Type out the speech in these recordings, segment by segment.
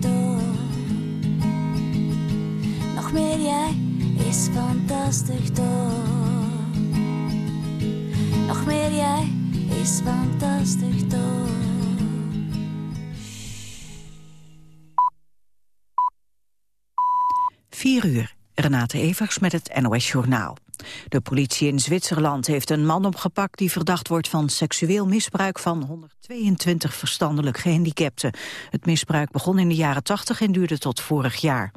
Toch? Nog meer jij is fantastisch toch? Nog meer jij is fantastisch toch? 4 uur. Renate Evers met het NOS Journaal. De politie in Zwitserland heeft een man opgepakt die verdacht wordt van seksueel misbruik van 122 verstandelijk gehandicapten. Het misbruik begon in de jaren 80 en duurde tot vorig jaar.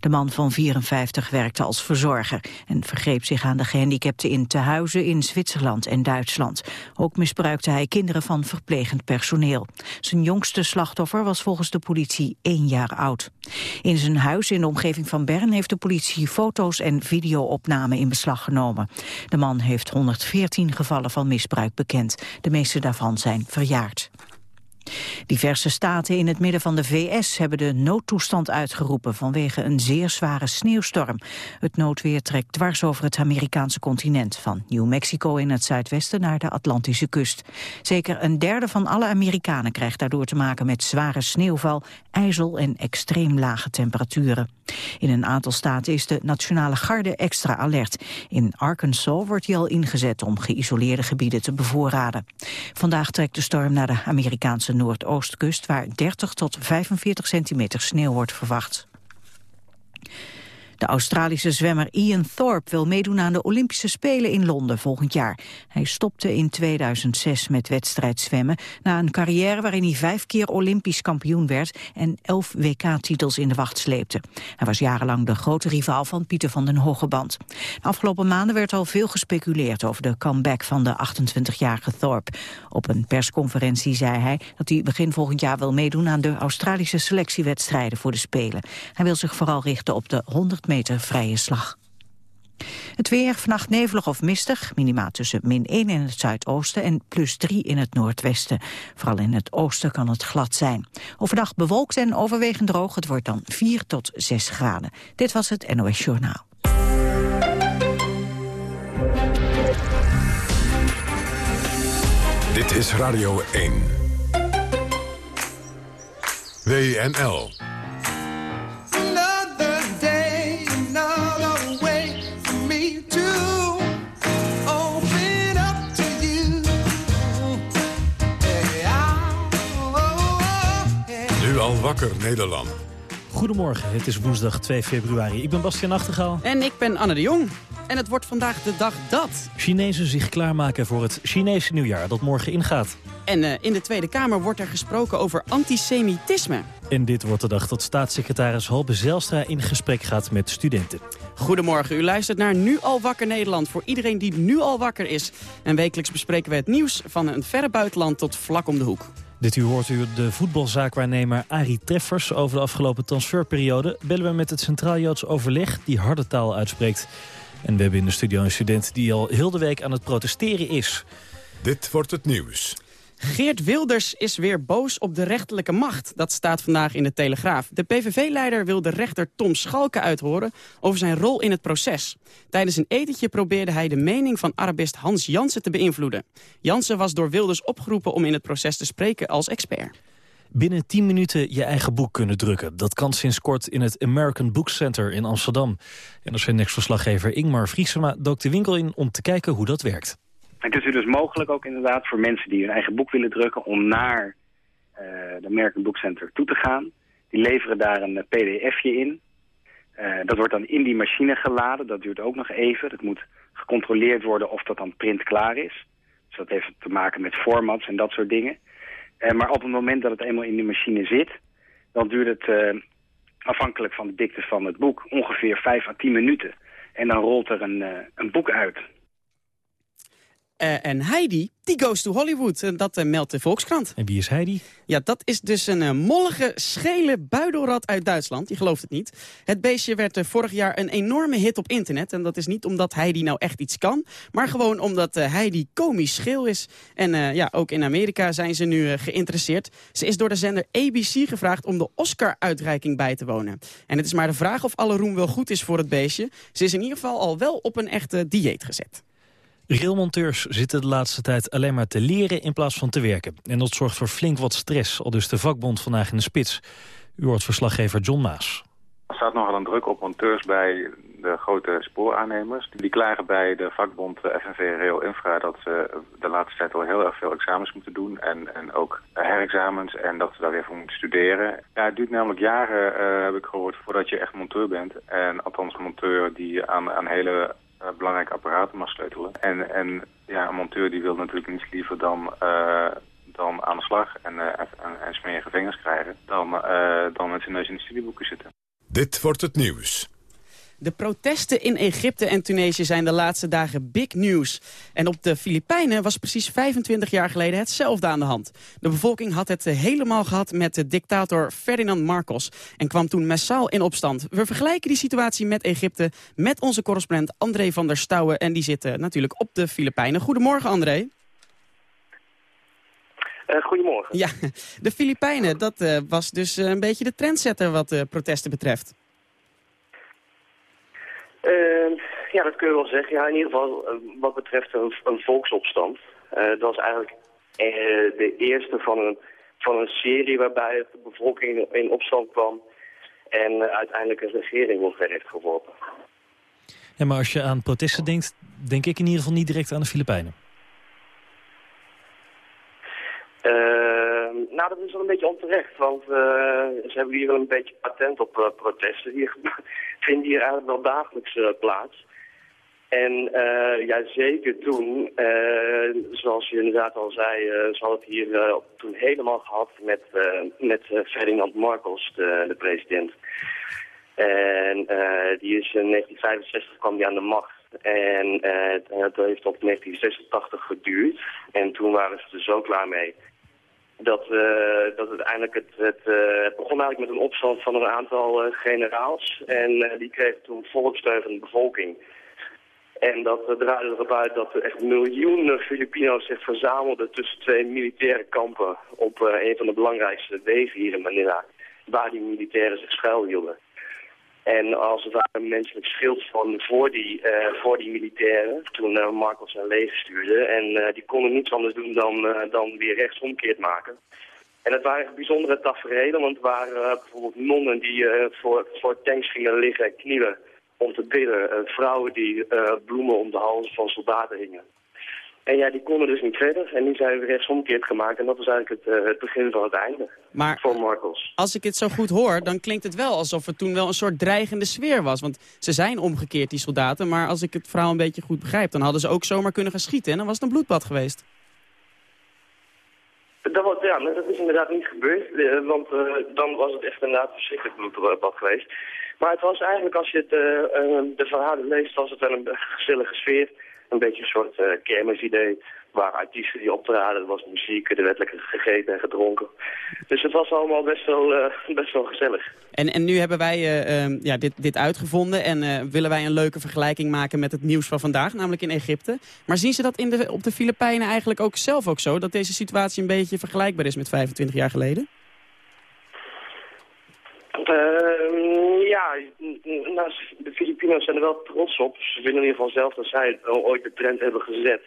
De man van 54 werkte als verzorger en vergreep zich aan de gehandicapten in tehuizen in Zwitserland en Duitsland. Ook misbruikte hij kinderen van verplegend personeel. Zijn jongste slachtoffer was volgens de politie één jaar oud. In zijn huis in de omgeving van Bern heeft de politie foto's en videoopnamen in beslag. De man heeft 114 gevallen van misbruik bekend. De meeste daarvan zijn verjaard. Diverse staten in het midden van de VS hebben de noodtoestand uitgeroepen vanwege een zeer zware sneeuwstorm. Het noodweer trekt dwars over het Amerikaanse continent, van New Mexico in het zuidwesten naar de Atlantische kust. Zeker een derde van alle Amerikanen krijgt daardoor te maken met zware sneeuwval, ijzel en extreem lage temperaturen. In een aantal staten is de Nationale Garde extra alert. In Arkansas wordt die al ingezet om geïsoleerde gebieden te bevoorraden. Vandaag trekt de storm naar de Amerikaanse noordoostkust... waar 30 tot 45 centimeter sneeuw wordt verwacht. De Australische zwemmer Ian Thorpe wil meedoen aan de Olympische Spelen in Londen volgend jaar. Hij stopte in 2006 met wedstrijdzwemmen na een carrière waarin hij vijf keer Olympisch kampioen werd en elf WK-titels in de wacht sleepte. Hij was jarenlang de grote rivaal van Pieter van den Hogeband. De afgelopen maanden werd al veel gespeculeerd over de comeback van de 28-jarige Thorpe. Op een persconferentie zei hij dat hij begin volgend jaar wil meedoen aan de Australische selectiewedstrijden voor de Spelen. Hij wil zich vooral richten op de 100 meter vrije slag. Het weer vannacht nevelig of mistig, minima tussen min 1 in het zuidoosten en plus 3 in het noordwesten. Vooral in het oosten kan het glad zijn. Overdag bewolkt en overwegend droog, het wordt dan 4 tot 6 graden. Dit was het NOS Journaal. Dit is Radio 1. WNL. Wakker Nederland. Goedemorgen, het is woensdag 2 februari. Ik ben Bastiaan Nachtegaal. En ik ben Anne de Jong. En het wordt vandaag de dag dat. Chinezen zich klaarmaken voor het Chinese nieuwjaar dat morgen ingaat. En eh, in de Tweede Kamer wordt er gesproken over antisemitisme. En dit wordt de dag dat staatssecretaris Halbe Zijlstra in gesprek gaat met studenten. Goedemorgen, u luistert naar Nu al wakker Nederland. Voor iedereen die nu al wakker is. En wekelijks bespreken we het nieuws van een verre buitenland tot vlak om de hoek. Dit uur hoort u de voetbalzaakwaarnemer Arie Treffers. Over de afgelopen transferperiode bellen we met het Centraal Joods Overleg... die harde taal uitspreekt. En we hebben in de studio een student die al heel de week aan het protesteren is. Dit wordt het nieuws. Geert Wilders is weer boos op de rechterlijke macht. Dat staat vandaag in de Telegraaf. De PVV-leider wil de rechter Tom Schalke uithoren over zijn rol in het proces. Tijdens een etentje probeerde hij de mening van Arabist Hans Jansen te beïnvloeden. Jansen was door Wilders opgeroepen om in het proces te spreken als expert. Binnen 10 minuten je eigen boek kunnen drukken. Dat kan sinds kort in het American Book Center in Amsterdam. En als verslaggever Ingmar Vriesema dook de winkel in om te kijken hoe dat werkt. Het is dus mogelijk ook inderdaad voor mensen die hun eigen boek willen drukken... om naar uh, de American Book Center toe te gaan. Die leveren daar een pdfje in. Uh, dat wordt dan in die machine geladen. Dat duurt ook nog even. Dat moet gecontroleerd worden of dat dan printklaar is. Dus dat heeft te maken met formats en dat soort dingen. Uh, maar op het moment dat het eenmaal in die machine zit... dan duurt het, afhankelijk van de dikte van het boek, ongeveer 5 à 10 minuten. En dan rolt er een, een boek uit. Uh, en Heidi, die goes to Hollywood. En dat uh, meldt de Volkskrant. En wie is Heidi? Ja, dat is dus een uh, mollige, schele buidelrat uit Duitsland. Je gelooft het niet. Het beestje werd vorig jaar een enorme hit op internet. En dat is niet omdat Heidi nou echt iets kan. Maar gewoon omdat Heidi komisch scheel is. En ja, ook in Amerika zijn ze nu geïnteresseerd. Ze is door de zender ABC gevraagd om de Oscar-uitreiking bij te wonen. En het is maar de vraag of alle roem wel goed is voor het beestje. Ze is in ieder geval al wel op een echte dieet gezet. Railmonteurs zitten de laatste tijd alleen maar te leren in plaats van te werken. En dat zorgt voor flink wat stress, al dus de vakbond vandaag in de spits. U hoort verslaggever John Maas. Er staat nogal een druk op monteurs bij de grote spooraannemers. Die klagen bij de vakbond eh, FNV Rail Infra dat ze de laatste tijd al heel erg veel examens moeten doen. En, en ook herexamens en dat ze daar weer voor moeten studeren. Ja, het duurt namelijk jaren, eh, heb ik gehoord, voordat je echt monteur bent. En althans monteur die aan, aan hele belangrijke apparaten mag sleutelen. En, en ja, een monteur die wil natuurlijk niets liever dan... Uh, dan aan de slag en, uh, en, en smerige vingers krijgen... dan, dan met zijn neus in de studieboeken zitten. Dit wordt het nieuws. De protesten in Egypte en Tunesië zijn de laatste dagen big news. En op de Filipijnen was precies 25 jaar geleden hetzelfde aan de hand. De bevolking had het helemaal gehad met de dictator Ferdinand Marcos... en kwam toen massaal in opstand. We vergelijken die situatie met Egypte met onze correspondent André van der Stouwen... en die zit natuurlijk op de Filipijnen. Goedemorgen, André. Uh, goedemorgen. Ja, de Filipijnen, dat uh, was dus uh, een beetje de trendsetter wat de protesten betreft. Uh, ja, dat kun je wel zeggen. Ja, in ieder geval wat betreft een, een volksopstand. dat was eigenlijk de eerste van een, van een serie waarbij de bevolking in opstand kwam en uiteindelijk een regering omver heeft geworpen. Ja, maar als je aan protesten denkt, denk ik in ieder geval niet direct aan de Filipijnen. Uh, nou, dat is wel een beetje onterecht, want uh, ze hebben hier wel een beetje patent op uh, protesten. Die vinden hier eigenlijk wel dagelijks plaats. En ja, zeker toen, zoals je inderdaad al zei, ze hadden het hier toen helemaal gehad met, met Ferdinand Marcos, de, de president. En die is in 1965 kwam die aan de macht. En dat heeft tot 1986 geduurd. En toen waren ze er zo klaar mee dat, uh, dat uiteindelijk het, het, uh, begon eigenlijk met een opstand van een aantal uh, generaals. En die kregen toen volkssteun van de bevolking. En dat draaide erop uit dat er echt miljoenen Filipino's zich verzamelden tussen twee militaire kampen op een van de belangrijkste wegen hier in Manila, waar die militairen zich schuilhielden. En als het ware een menselijk schild van voor die, uh, voor die militairen, toen uh, Marcos zijn leger stuurde. En uh, die konden niets anders doen dan, dan weer rechtsomkeerd maken. En het waren bijzondere tafereelen, want het waren bijvoorbeeld nonnen die voor, voor tanks gingen liggen en knielen om te bidden. vrouwen die bloemen om de hals van soldaten hingen. En ja, die konden dus niet verder. En die zijn weer rechtsomkeerd gemaakt. En dat was eigenlijk het, uh, het begin van het einde maar voor Marcos. als ik het zo goed hoor, dan klinkt het wel alsof er toen wel een soort dreigende sfeer was. Want ze zijn omgekeerd, die soldaten. Maar als ik het verhaal een beetje goed begrijp, dan hadden ze ook zomaar kunnen gaan schieten. En dan was het een bloedbad geweest. Dat, was, ja, dat is inderdaad niet gebeurd. Uh, want uh, dan was het echt inderdaad een verschrikkelijk bloedbad geweest. Maar het was eigenlijk, als je het, de verhalen leest, was het wel een gezellige sfeer een beetje een soort uh, kermisidee. Waar artiesten die optraden, er was muziek, er werd lekker gegeten en gedronken. Dus het was allemaal best wel, uh, best wel gezellig. En, en nu hebben wij uh, ja, dit, dit uitgevonden en willen wij een leuke vergelijking maken met het nieuws van vandaag, namelijk in Egypte. Maar zien ze dat in de, op de Filipijnen eigenlijk ook zelf ook zo, dat deze situatie een beetje vergelijkbaar is met 25 jaar geleden? Uh, ja, nou, de Filipino's zijn er wel trots op. Ze vinden in ieder geval zelf dat zij ooit de trend hebben gezet.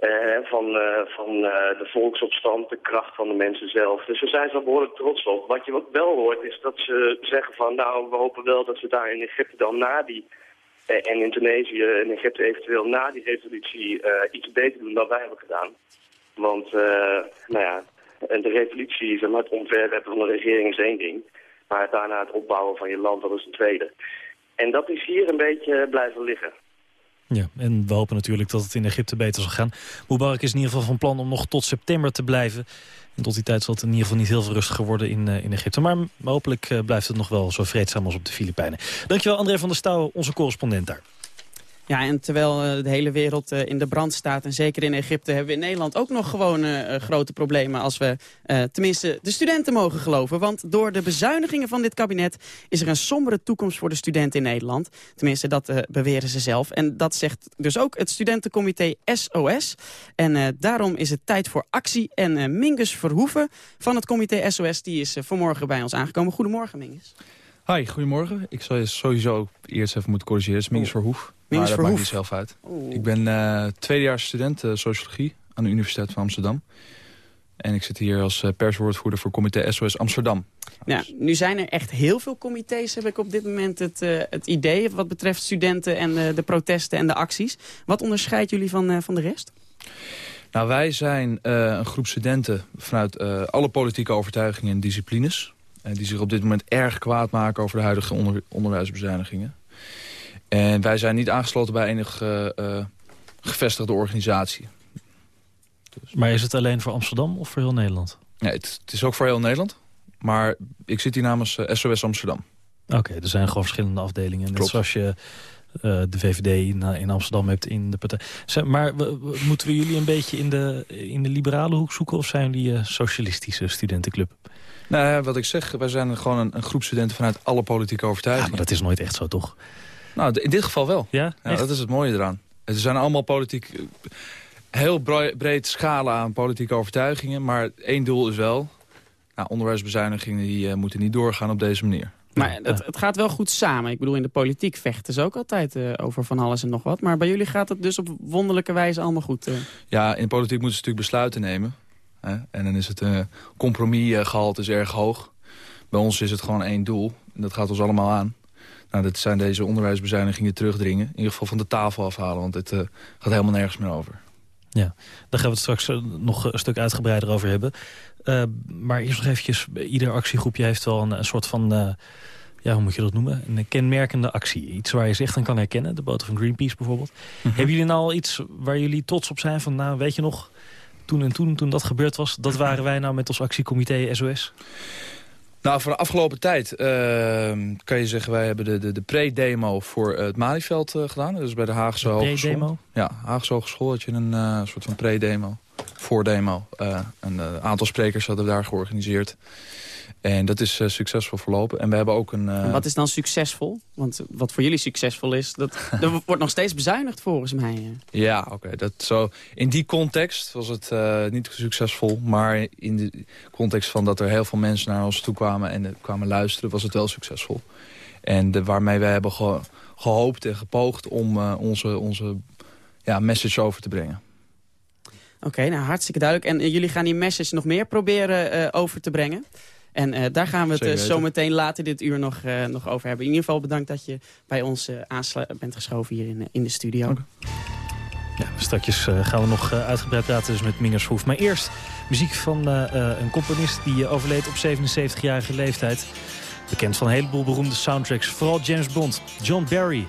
Uh, van uh, van uh, de volksopstand, de kracht van de mensen zelf. Dus daar zijn ze wel behoorlijk trots op. Wat je wel hoort is dat ze zeggen van... nou, we hopen wel dat ze daar in Egypte dan na die... en in Tunesië en Egypte eventueel na die revolutie iets beter doen dan wij hebben gedaan. Want, nou ja, de revolutie, zeg maar, het omverwerpen van de regering is één ding... Maar daarna het opbouwen van je land, dat is een tweede. En dat is hier een beetje blijven liggen. Ja, en we hopen natuurlijk dat het in Egypte beter zal gaan. Mubarak is in ieder geval van plan om nog tot september te blijven. En tot die tijd zal het in ieder geval niet heel veel rustiger worden in, uh, in Egypte. Maar hopelijk uh, blijft het nog wel zo vreedzaam als op de Filipijnen. Dankjewel André van der Stouwen, onze correspondent daar. Ja, en terwijl uh, de hele wereld uh, in de brand staat... en zeker in Egypte hebben we in Nederland ook nog gewoon uh, grote problemen... als we tenminste de studenten mogen geloven. Want door de bezuinigingen van dit kabinet... is er een sombere toekomst voor de studenten in Nederland. Tenminste, dat beweren ze zelf. En dat zegt dus ook het studentencomité SOS. En daarom is het tijd voor actie. En Mingus Verhoeven van het comité SOS... die is vanmorgen bij ons aangekomen. Goedemorgen, Mingus. Hi, goedemorgen. Ik zal je sowieso eerst even moeten corrigeren. Het is Mingus Verhoef. Maar dat maakt niet zelf uit. Ik ben uh, tweedejaars student uh, sociologie aan de Universiteit van Amsterdam. En ik zit hier als eh, perswoordvoerder voor comité SOS Amsterdam. Ja, nu zijn er echt heel veel comité's, heb ik op dit moment het, eh, het idee... wat betreft studenten en de, de protesten en de acties. Wat onderscheidt jullie van, eh, van de rest? Nou, wij zijn eh, een groep studenten vanuit eh, alle politieke overtuigingen en disciplines. eh, die zich op dit moment erg kwaad maken over de huidige onder- onderwijsbezuinigingen. En wij zijn niet aangesloten bij enige eh, gevestigde organisatie. Maar is het alleen voor Amsterdam of voor heel Nederland? Nee, het, het is ook voor heel Nederland. Maar ik zit hier namens eh, SOS Amsterdam. Oké, er zijn gewoon verschillende afdelingen. Net zoals je eh, de VVD in, in Amsterdam hebt in de partij. Maar we- we- moeten we jullie een beetje in de, in de liberale hoek zoeken... of zijn jullie een socialistische studentenclub? Nou, wat ik zeg, wij zijn gewoon een, een groep studenten vanuit alle politieke Ja, overtuigingen. maar dat is nooit echt zo, toch? Nou, in dit geval wel. Ja, dat is het mooie eraan. Het zijn allemaal politiek... Heel bre- breed scala aan politieke overtuigingen. Maar één doel is wel... Nou, onderwijsbezuinigingen die, eh, moeten niet doorgaan op deze manier. Maar het, het gaat wel goed samen. Ik bedoel, in de politiek vechten ze ook altijd eh, over van alles en nog wat. Maar bij jullie gaat het dus op wonderlijke wijze allemaal goed. eh. Ja, in de politiek moeten ze natuurlijk besluiten nemen. Hè? En dan is het uh, compromisgehalte is erg hoog. Bij ons is het gewoon één doel. En dat gaat ons allemaal aan. Nou, dat zijn deze onderwijsbezuinigingen terugdringen. In ieder geval van de tafel afhalen. Want het uh, gaat helemaal nergens meer over. Ja, daar gaan we het straks uh, nog een stuk uitgebreider over hebben. Uh, maar eerst nog eventjes, ieder actiegroepje heeft wel een, een soort van... Uh, ja, hoe moet je dat noemen? Een kenmerkende actie. Iets waar je zich aan kan herkennen. De boten van Greenpeace bijvoorbeeld. Mm -hmm. Hebben jullie nou al iets waar jullie trots op zijn? Van, nou, weet je nog, toen en toen, toen dat gebeurd was... dat waren wij nou met ons actiecomité SOS? Nou, voor de afgelopen tijd uh, kan je zeggen... wij hebben de, de, de pre-demo voor het Malieveld uh, gedaan. Dus bij de Haagse de Hogeschool. Pre-demo? Ja, Haagse Hogeschool had je een uh, soort van pre-demo. Voor-demo. een aantal sprekers hadden we daar georganiseerd. En dat is succesvol verlopen. En we hebben ook een... En wat is dan succesvol? Want wat voor jullie succesvol is... Dat, er wordt nog steeds bezuinigd volgens mij. Ja, oké. Okay, dat zo. In die context was het uh, niet succesvol. Maar in de context van dat er heel veel mensen naar ons toe kwamen... en kwamen luisteren, was het wel succesvol. En de, waarmee wij hebben ge, gehoopt en gepoogd om onze, onze ja, message over te brengen. Oké, okay, nou hartstikke duidelijk. En jullie gaan die message nog meer proberen over te brengen. En uh, daar gaan we het uh, zo meteen later dit uur nog, uh, nog over hebben. In ieder geval bedankt dat je bij ons bent geschoven hier in, in de studio. Okay. Ja, straks gaan we nog uitgebreid praten dus met Mingers Hoef. Maar eerst muziek van een componist die overleed op 77-jarige leeftijd. Bekend van een heleboel beroemde soundtracks. Vooral James Bond, John Barry.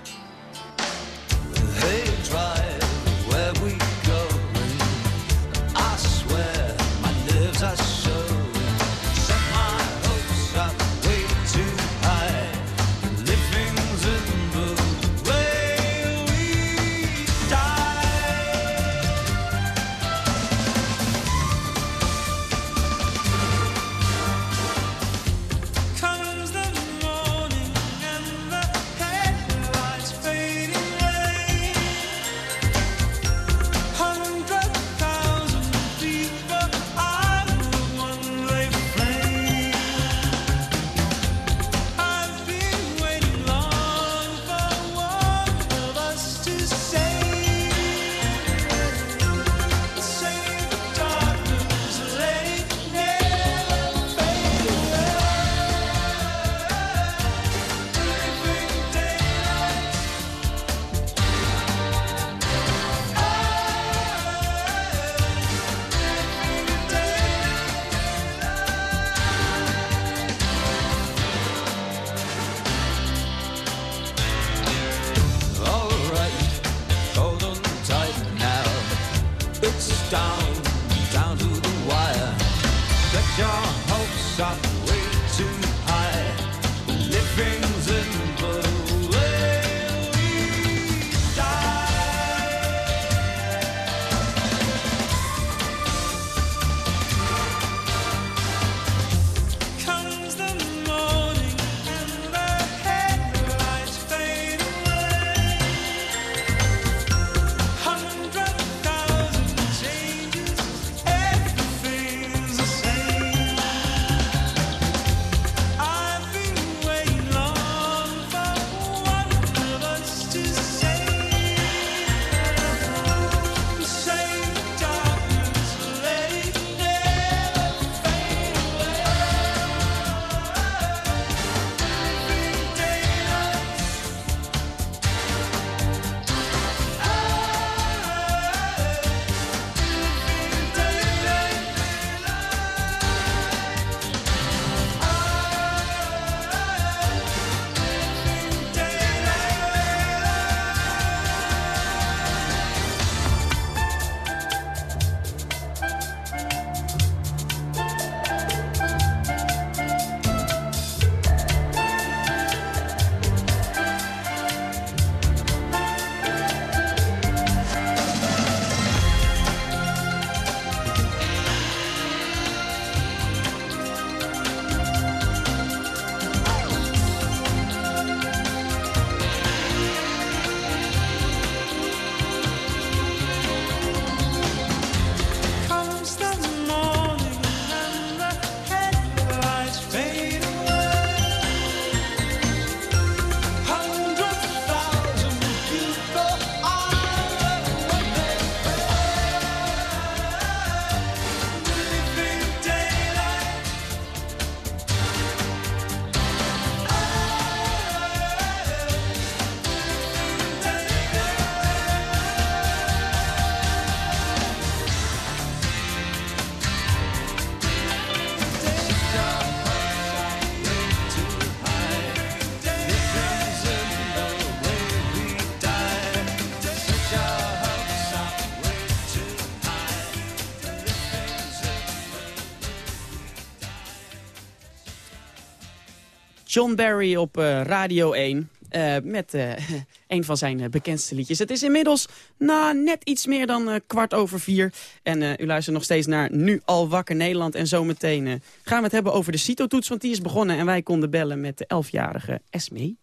John Barry op eh, Radio 1. eh, met eh, een van zijn bekendste liedjes. Het is inmiddels nou, net iets meer dan kwart over vier. En u luistert nog steeds naar Nu al wakker Nederland. En zometeen gaan we het hebben over de CITO-toets. Want die is begonnen en wij konden bellen met de elfjarige Esme.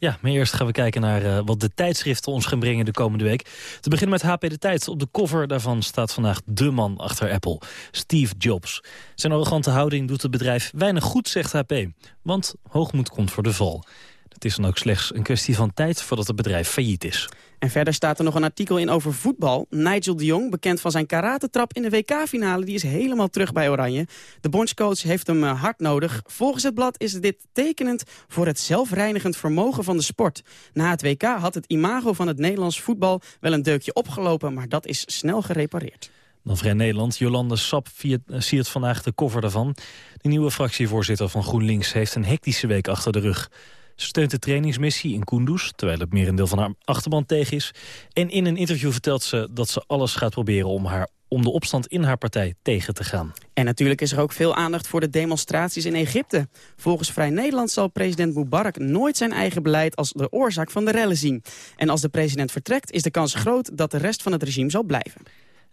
Ja, maar eerst gaan we kijken naar eh, wat de tijdschriften ons gaan brengen de komende week. Te beginnen met HP De Tijd. Op de cover daarvan staat vandaag de man achter Apple, Steve Jobs. Zijn arrogante houding doet het bedrijf weinig goed, zegt HP. Want hoogmoed komt voor de val. Het is dan ook slechts een kwestie van tijd voordat het bedrijf failliet is. En verder staat er nog een artikel in over voetbal. Nigel de Jong, bekend van zijn karatetrap in de WK-finale... die is helemaal terug bij Oranje. De bondscoach heeft hem eh, hard nodig. Volgens het blad is dit tekenend voor het zelfreinigend vermogen van de sport. Na het WK had het imago van het Nederlands voetbal wel een deukje opgelopen... maar dat is snel gerepareerd. Dan Vrij Nederland. Jolande Sap eh, siert vandaag de cover daarvan. De nieuwe fractievoorzitter van GroenLinks heeft een hectische week achter de rug. Ze steunt de trainingsmissie in Kunduz, terwijl het merendeel van haar achterban tegen is. En in een interview vertelt ze dat ze alles gaat proberen om, haar, om de opstand in haar partij tegen te gaan. En natuurlijk is er ook veel aandacht voor de demonstraties in Egypte. Volgens Vrij Nederland zal president Mubarak nooit zijn eigen beleid als de oorzaak van de rellen zien. En als de president vertrekt is de kans groot dat de rest van het regime zal blijven.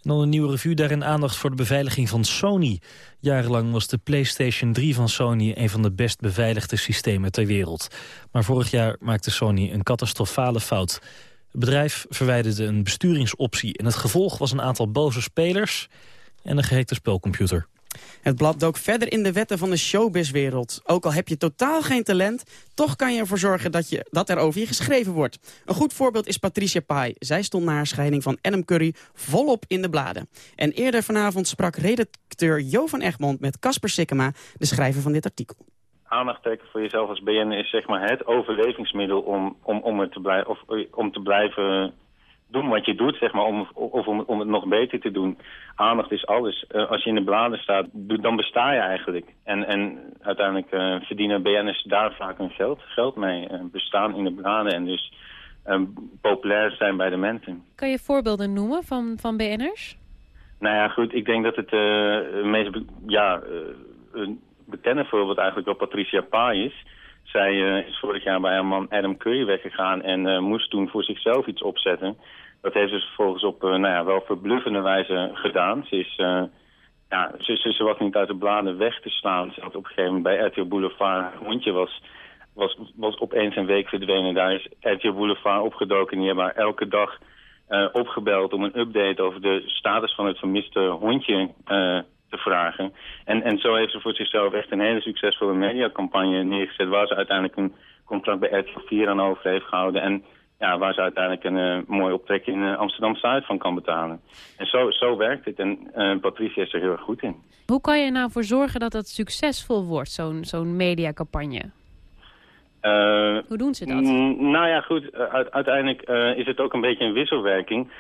Dan een nieuwe review, daarin aandacht voor de beveiliging van Sony. Jarenlang was de PlayStation 3 van Sony een van de best beveiligde systemen ter wereld. Maar vorig jaar maakte Sony een catastrofale fout. Het bedrijf verwijderde een besturingsoptie en het gevolg was een aantal boze spelers en een gehackte spelcomputer. Het blad dook verder in de wetten van de showbizwereld. Ook al heb je totaal geen talent, toch kan je ervoor zorgen dat, je, dat er over je geschreven wordt. Een goed voorbeeld is Patricia Pai. Zij stond na haar scheiding van Adam Curry volop in de bladen. En eerder vanavond sprak redacteur Jo van Egmond met Casper Sikkema, de schrijver van dit artikel. aandacht trekken voor jezelf als BN is zeg maar het overlevingsmiddel om, om, om, te, blij, of, om te blijven doen wat je doet, zeg maar, om, of om, om het nog beter te doen. Aandacht is alles. Eh, als je in de bladen staat, dan besta je eigenlijk. En, en uiteindelijk eh, verdienen BN'ers daar vaak hun geld, geld mee. eh, bestaan in de bladen en dus populair zijn bij de mensen. Kan je voorbeelden noemen van, van BN'ers? Nou ja, goed, ik denk dat het meest ja, een bekende voorbeeld eigenlijk wel Patricia Pai is. Zij is vorig jaar bij haar man Adam Curry weggegaan en moest toen voor zichzelf iets opzetten. Dat heeft ze vervolgens op eh, nou ja, wel verbluffende wijze gedaan. Ze, is, eh, ja, ze, ze, was niet uit de bladen weg te slaan. Ze had op een gegeven moment bij RTL Boulevard, haar hondje was, was, was opeens een week verdwenen. Daar is RTL Boulevard opgedoken en die hebben haar elke dag eh, opgebeld om een update over de status van het vermiste hondje te vragen. En, en zo heeft ze voor zichzelf echt een hele succesvolle mediacampagne neergezet... waar ze uiteindelijk een contract bij RTL 4 aan over heeft gehouden... en ja, waar ze uiteindelijk een eh, mooi optrek in eh, Amsterdam-Zuid van kan betalen. En zo, zo werkt het en eh, Patricia is er heel erg goed in. Hoe kan je er nou voor zorgen dat dat succesvol wordt, zo'n zo'n mediacampagne? Hoe doen ze dat? Mm, nou ja, goed. uit- uiteindelijk is het ook een beetje een wisselwerking.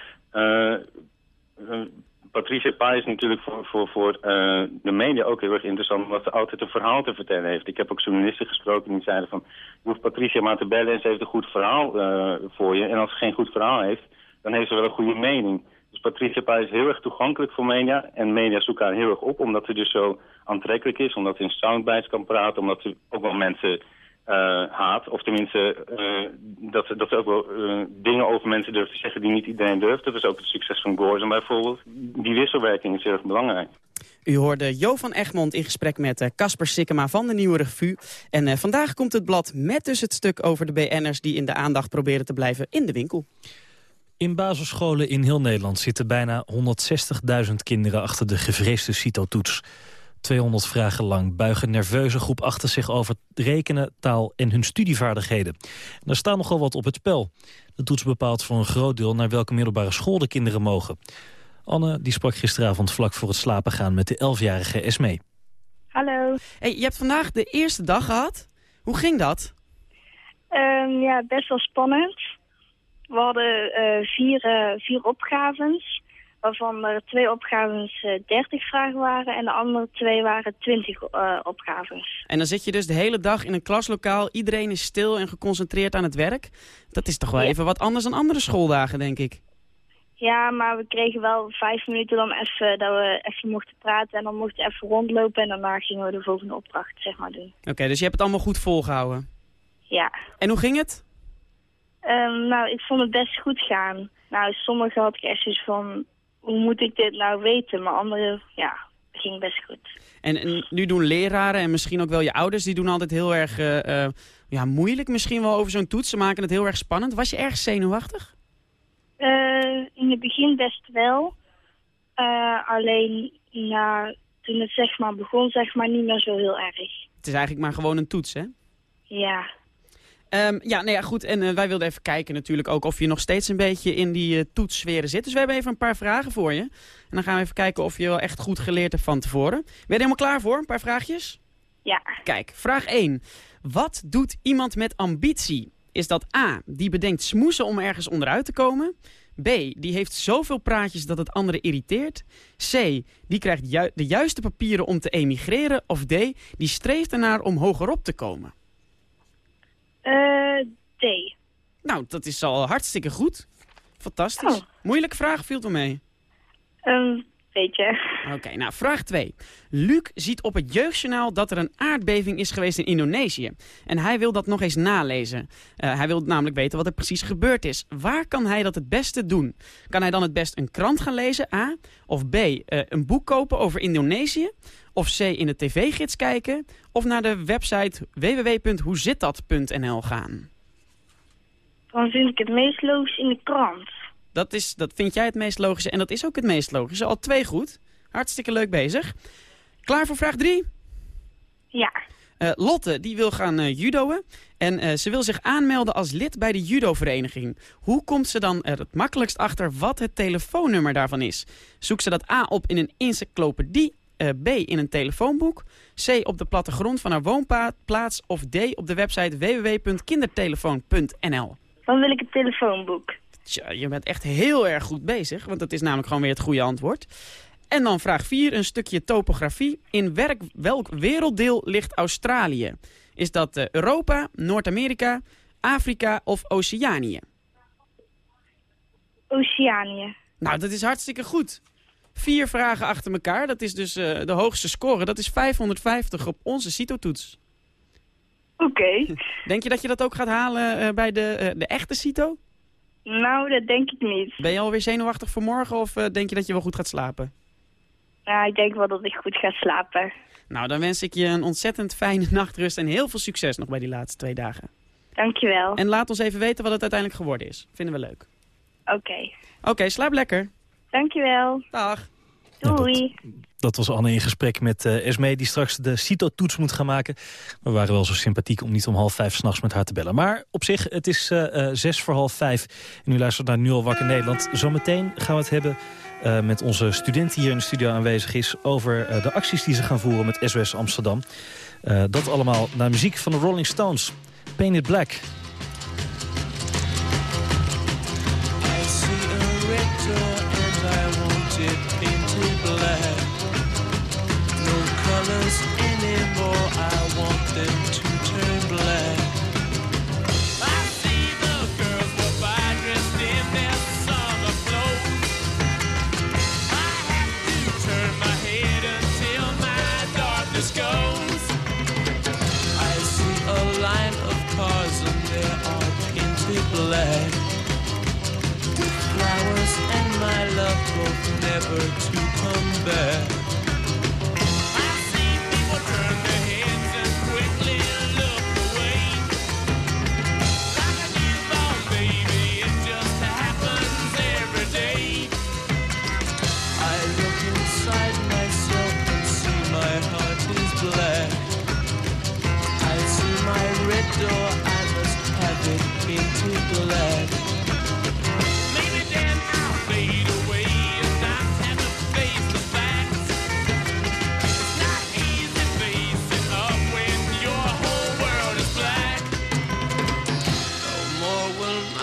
Patricia Pai is natuurlijk voor, voor, voor eh, de media ook heel erg interessant... omdat ze altijd een verhaal te vertellen heeft. Ik heb ook journalisten gesproken die zeiden van... je hoeft Patricia maar te bellen en ze heeft een goed verhaal eh, voor je. En als ze geen goed verhaal heeft, dan heeft ze wel een goede mening. Dus Patricia Pai is heel erg toegankelijk voor media. En media zoeken haar heel erg op, omdat ze dus zo aantrekkelijk is. Omdat ze in soundbites kan praten, omdat ze ook wel mensen eh, haat. Of tenminste, eh, dat, ze, dat ze ook wel eh, dingen over mensen durft te zeggen die niet iedereen durft. Dat is ook het succes van Gorzen bijvoorbeeld. Die wisselwerking is heel erg belangrijk. U hoorde Jo van Egmond in gesprek met eh, Casper Sikkema van de Nieuwe Revue. En eh, vandaag komt het blad met dus het stuk over de BN'ers... die in de aandacht proberen te blijven in de winkel. In basisscholen in heel Nederland zitten bijna 160.000 kinderen achter de gevreesde CITO-toets. 200 vragen lang buigen nerveuze groep achter zich over rekenen, taal en hun studievaardigheden. En er staat nogal wat op het spel. De toets bepaalt voor een groot deel naar welke middelbare school de kinderen mogen. Anne die sprak gisteravond vlak voor het slapen gaan met de 11-jarige Esmee. Hallo. Hey, je hebt vandaag de eerste dag gehad. Hoe ging dat? Ehm, ja, best wel spannend. We hadden eh, vier, eh, vier opgaves, waarvan er twee opgaves eh 30 vragen waren en de andere twee waren 20 eh, opgaves. En dan zit je dus de hele dag in een klaslokaal. Iedereen is stil en geconcentreerd aan het werk. Dat is toch wel Ja. even wat anders dan andere schooldagen, denk ik. Ja, maar we kregen wel vijf minuten dan even dat we even mochten praten en dan mochten we even rondlopen en daarna gingen we de volgende opdracht zeg maar doen. Oké, dus je hebt het allemaal goed volgehouden. Ja. En hoe ging het? Ehm, nou, ik vond het best goed gaan. Nou, sommige had ik echt zoiets van, hoe moet ik dit nou weten? Maar andere, ja, ging best goed. En, en nu doen leraren en misschien ook wel je ouders, die doen altijd heel erg eh, eh, ja, moeilijk misschien wel over zo'n toets. Ze maken het heel erg spannend. Was je erg zenuwachtig? Eh, in het begin best wel. Alleen, nou, toen het zeg maar begon, zeg maar niet meer zo heel erg. Het is eigenlijk maar gewoon een toets, hè? Ja. Ehm, ja, nee, ja, goed. En eh, wij wilden even kijken natuurlijk ook of je nog steeds een beetje in die uh, toetssferen zit. Dus we hebben even een paar vragen voor je. En dan gaan we even kijken of je wel echt goed geleerd hebt van tevoren. Ben je er helemaal klaar voor? Een paar vraagjes? Ja. Kijk, vraag 1. Wat doet iemand met ambitie? Is dat A, die bedenkt smoesen om ergens onderuit te komen? B, die heeft zoveel praatjes dat het anderen irriteert? C, die krijgt ju de juiste papieren om te emigreren? Of D, die streeft ernaar om hogerop te komen? Eh, D. Nou, dat is al hartstikke goed. Fantastisch. Moeilijke vraag viel er mee. Um, weet je. Oké, nou vraag 2. Luc ziet op het jeugdjournaal dat er een aardbeving is geweest in Indonesië. En hij wil dat nog eens nalezen. Uh, hij wil namelijk weten wat er precies gebeurd is. Waar kan hij dat het beste doen? Kan hij dan het best een krant gaan lezen, A? Of B, uh, een boek kopen over Indonesië? Of C, in de tv-gids kijken? Of naar de website www.hoezitdat.nl gaan? Dan vind ik het meest logisch in de krant. Dat, is, dat vind jij het meest logische en dat is ook het meest logische. Al twee goed. Hartstikke leuk bezig. Klaar voor vraag drie? Ja. Uh, Lotte, die wil gaan uh, judoën. En uh, ze wil zich aanmelden als lid bij de judovereniging. Hoe komt ze dan er het makkelijkst achter wat het telefoonnummer daarvan is? Zoekt ze dat A op in een encyclopedie, B in een telefoonboek, C op de plattegrond van haar woonplaats of D op de website www.kindertelefoon.nl? Dan wil ik het telefoonboek. Tja, je bent echt heel erg goed bezig, want dat is namelijk gewoon weer het goede antwoord. En dan vraag 4, een stukje topografie. In werk, welk werelddeel ligt Australië? Is dat uh, Europa, Noord-Amerika, Afrika of Oceanië? Oceanië. Nou, dat is hartstikke goed. Vier vragen achter elkaar, dat is dus uh, de hoogste score. Dat is 550 op onze CITO-toets. Oké. Okay. Denk je dat je dat ook gaat halen uh, bij de, de echte CITO? Nou, dat denk ik niet. Ben je alweer zenuwachtig voor morgen of denk je dat je wel goed gaat slapen? Ja, ik denk wel dat ik goed ga slapen. Nou, dan wens ik je een ontzettend fijne nachtrust en heel veel succes nog bij die laatste twee dagen. Dankjewel. En laat ons even weten wat het uiteindelijk geworden is. Vinden we leuk. Oké. Okay. Oké, okay, slaap lekker. Dankjewel. Dag. Doei. Ja, dat, dat, was Anne in gesprek met uh, Esme, die straks de CITO-toets moet gaan maken. We waren wel zo sympathiek om niet om half vijf s'nachts met haar te bellen. Maar op zich, het is uh, uh, zes voor half vijf. En u luistert naar Nu al wakker Nederland. Zometeen gaan we het hebben uh, met onze student die hier in de studio aanwezig is... over uh, de acties die ze gaan voeren met SOS Amsterdam. Uh, dat allemaal naar muziek van de Rolling Stones. Painted Black. Love both never to come back. I see people turn their heads and quickly look away. Baby, it just happens every day. I look inside myself and see my heart is black. I see my red door,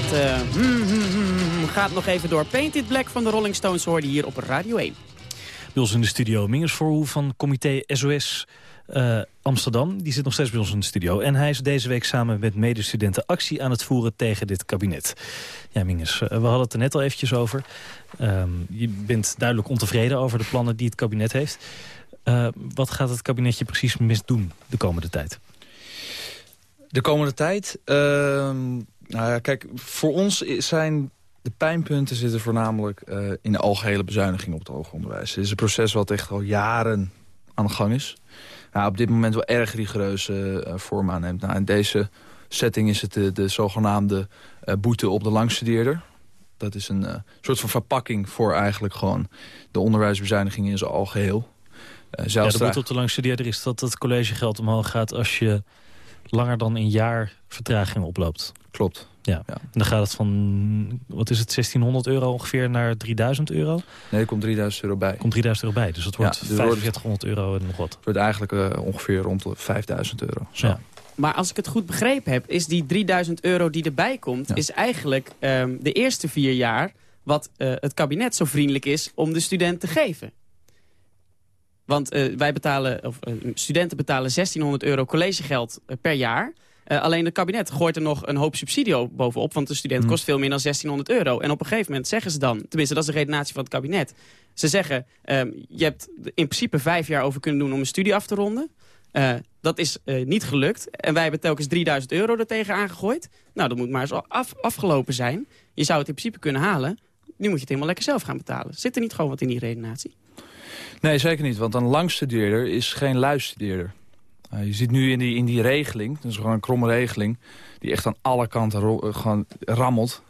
Dat hmm, gaat nog even door. Painted Black van de Rolling Stones hoorde hier op Radio 1. Bij ons in de studio Mingus Voorhoef van comité SOS eh, Amsterdam. Die zit nog steeds bij ons in de studio. En hij is deze week samen met medestudenten actie aan het voeren tegen dit kabinet. Ja, Mingus, eh, we hadden het er net al eventjes over. Ehm, je bent duidelijk ontevreden over de plannen die het kabinet heeft. Wat gaat het kabinetje precies misdoen de komende tijd? De komende tijd? Nou ja, kijk, voor ons zijn de pijnpunten zitten voornamelijk eh, in de algehele bezuiniging op het hoger onderwijs. Het is een proces wat echt al jaren aan de gang is. Nou, op dit moment wel erg rigoureuze eh, vorm aanneemt. Nou, in deze setting is het de, de zogenaamde eh, boete op de langstudeerder. Dat is een soort van verpakking voor eigenlijk gewoon de onderwijsbezuiniging in zijn algeheel. Eh Ja, de boete op de langstudeerder is dat het collegegeld omhoog gaat... als je langer dan een jaar vertraging oploopt. Klopt. Ja. En dan gaat het van, wat is het, 1600 euro ongeveer naar 3000 euro? Nee, er komt 3000 euro bij. komt 3000 euro bij, dus dat wordt Ja, er wordt- 4500 euro en nog wat. Het wordt eigenlijk eh, ongeveer rond de 5000 euro. Zo. Ja. Maar als ik het goed begrepen heb, is die 3000 euro die erbij komt... is eigenlijk ehm, de eerste vier jaar wat eh, het kabinet zo vriendelijk is om de student te geven. Want eh, wij betalen, of, studenten betalen 1600 euro collegegeld per jaar. Eh, alleen het kabinet gooit er nog een hoop subsidie bovenop. Want de student Hmm. kost veel meer dan 1600 euro. En op een gegeven moment zeggen ze dan, tenminste dat is de redenatie van het kabinet. Ze zeggen, ehm, je hebt in principe vijf jaar over kunnen doen om een studie af te ronden. Eh, dat is eh, niet gelukt. En wij hebben telkens 3000 euro er tegen aangegooid. Nou, dat moet maar eens af, afgelopen zijn. Je zou het in principe kunnen halen. Nu moet je het helemaal lekker zelf gaan betalen. Zit er niet gewoon wat in die redenatie? Nee, zeker niet. Want een langstudeerder is geen luistudeerder. Uh, je ziet nu in die, in die regeling, dat is gewoon een kromme regeling... die echt aan alle kanten uh, gewoon rammelt...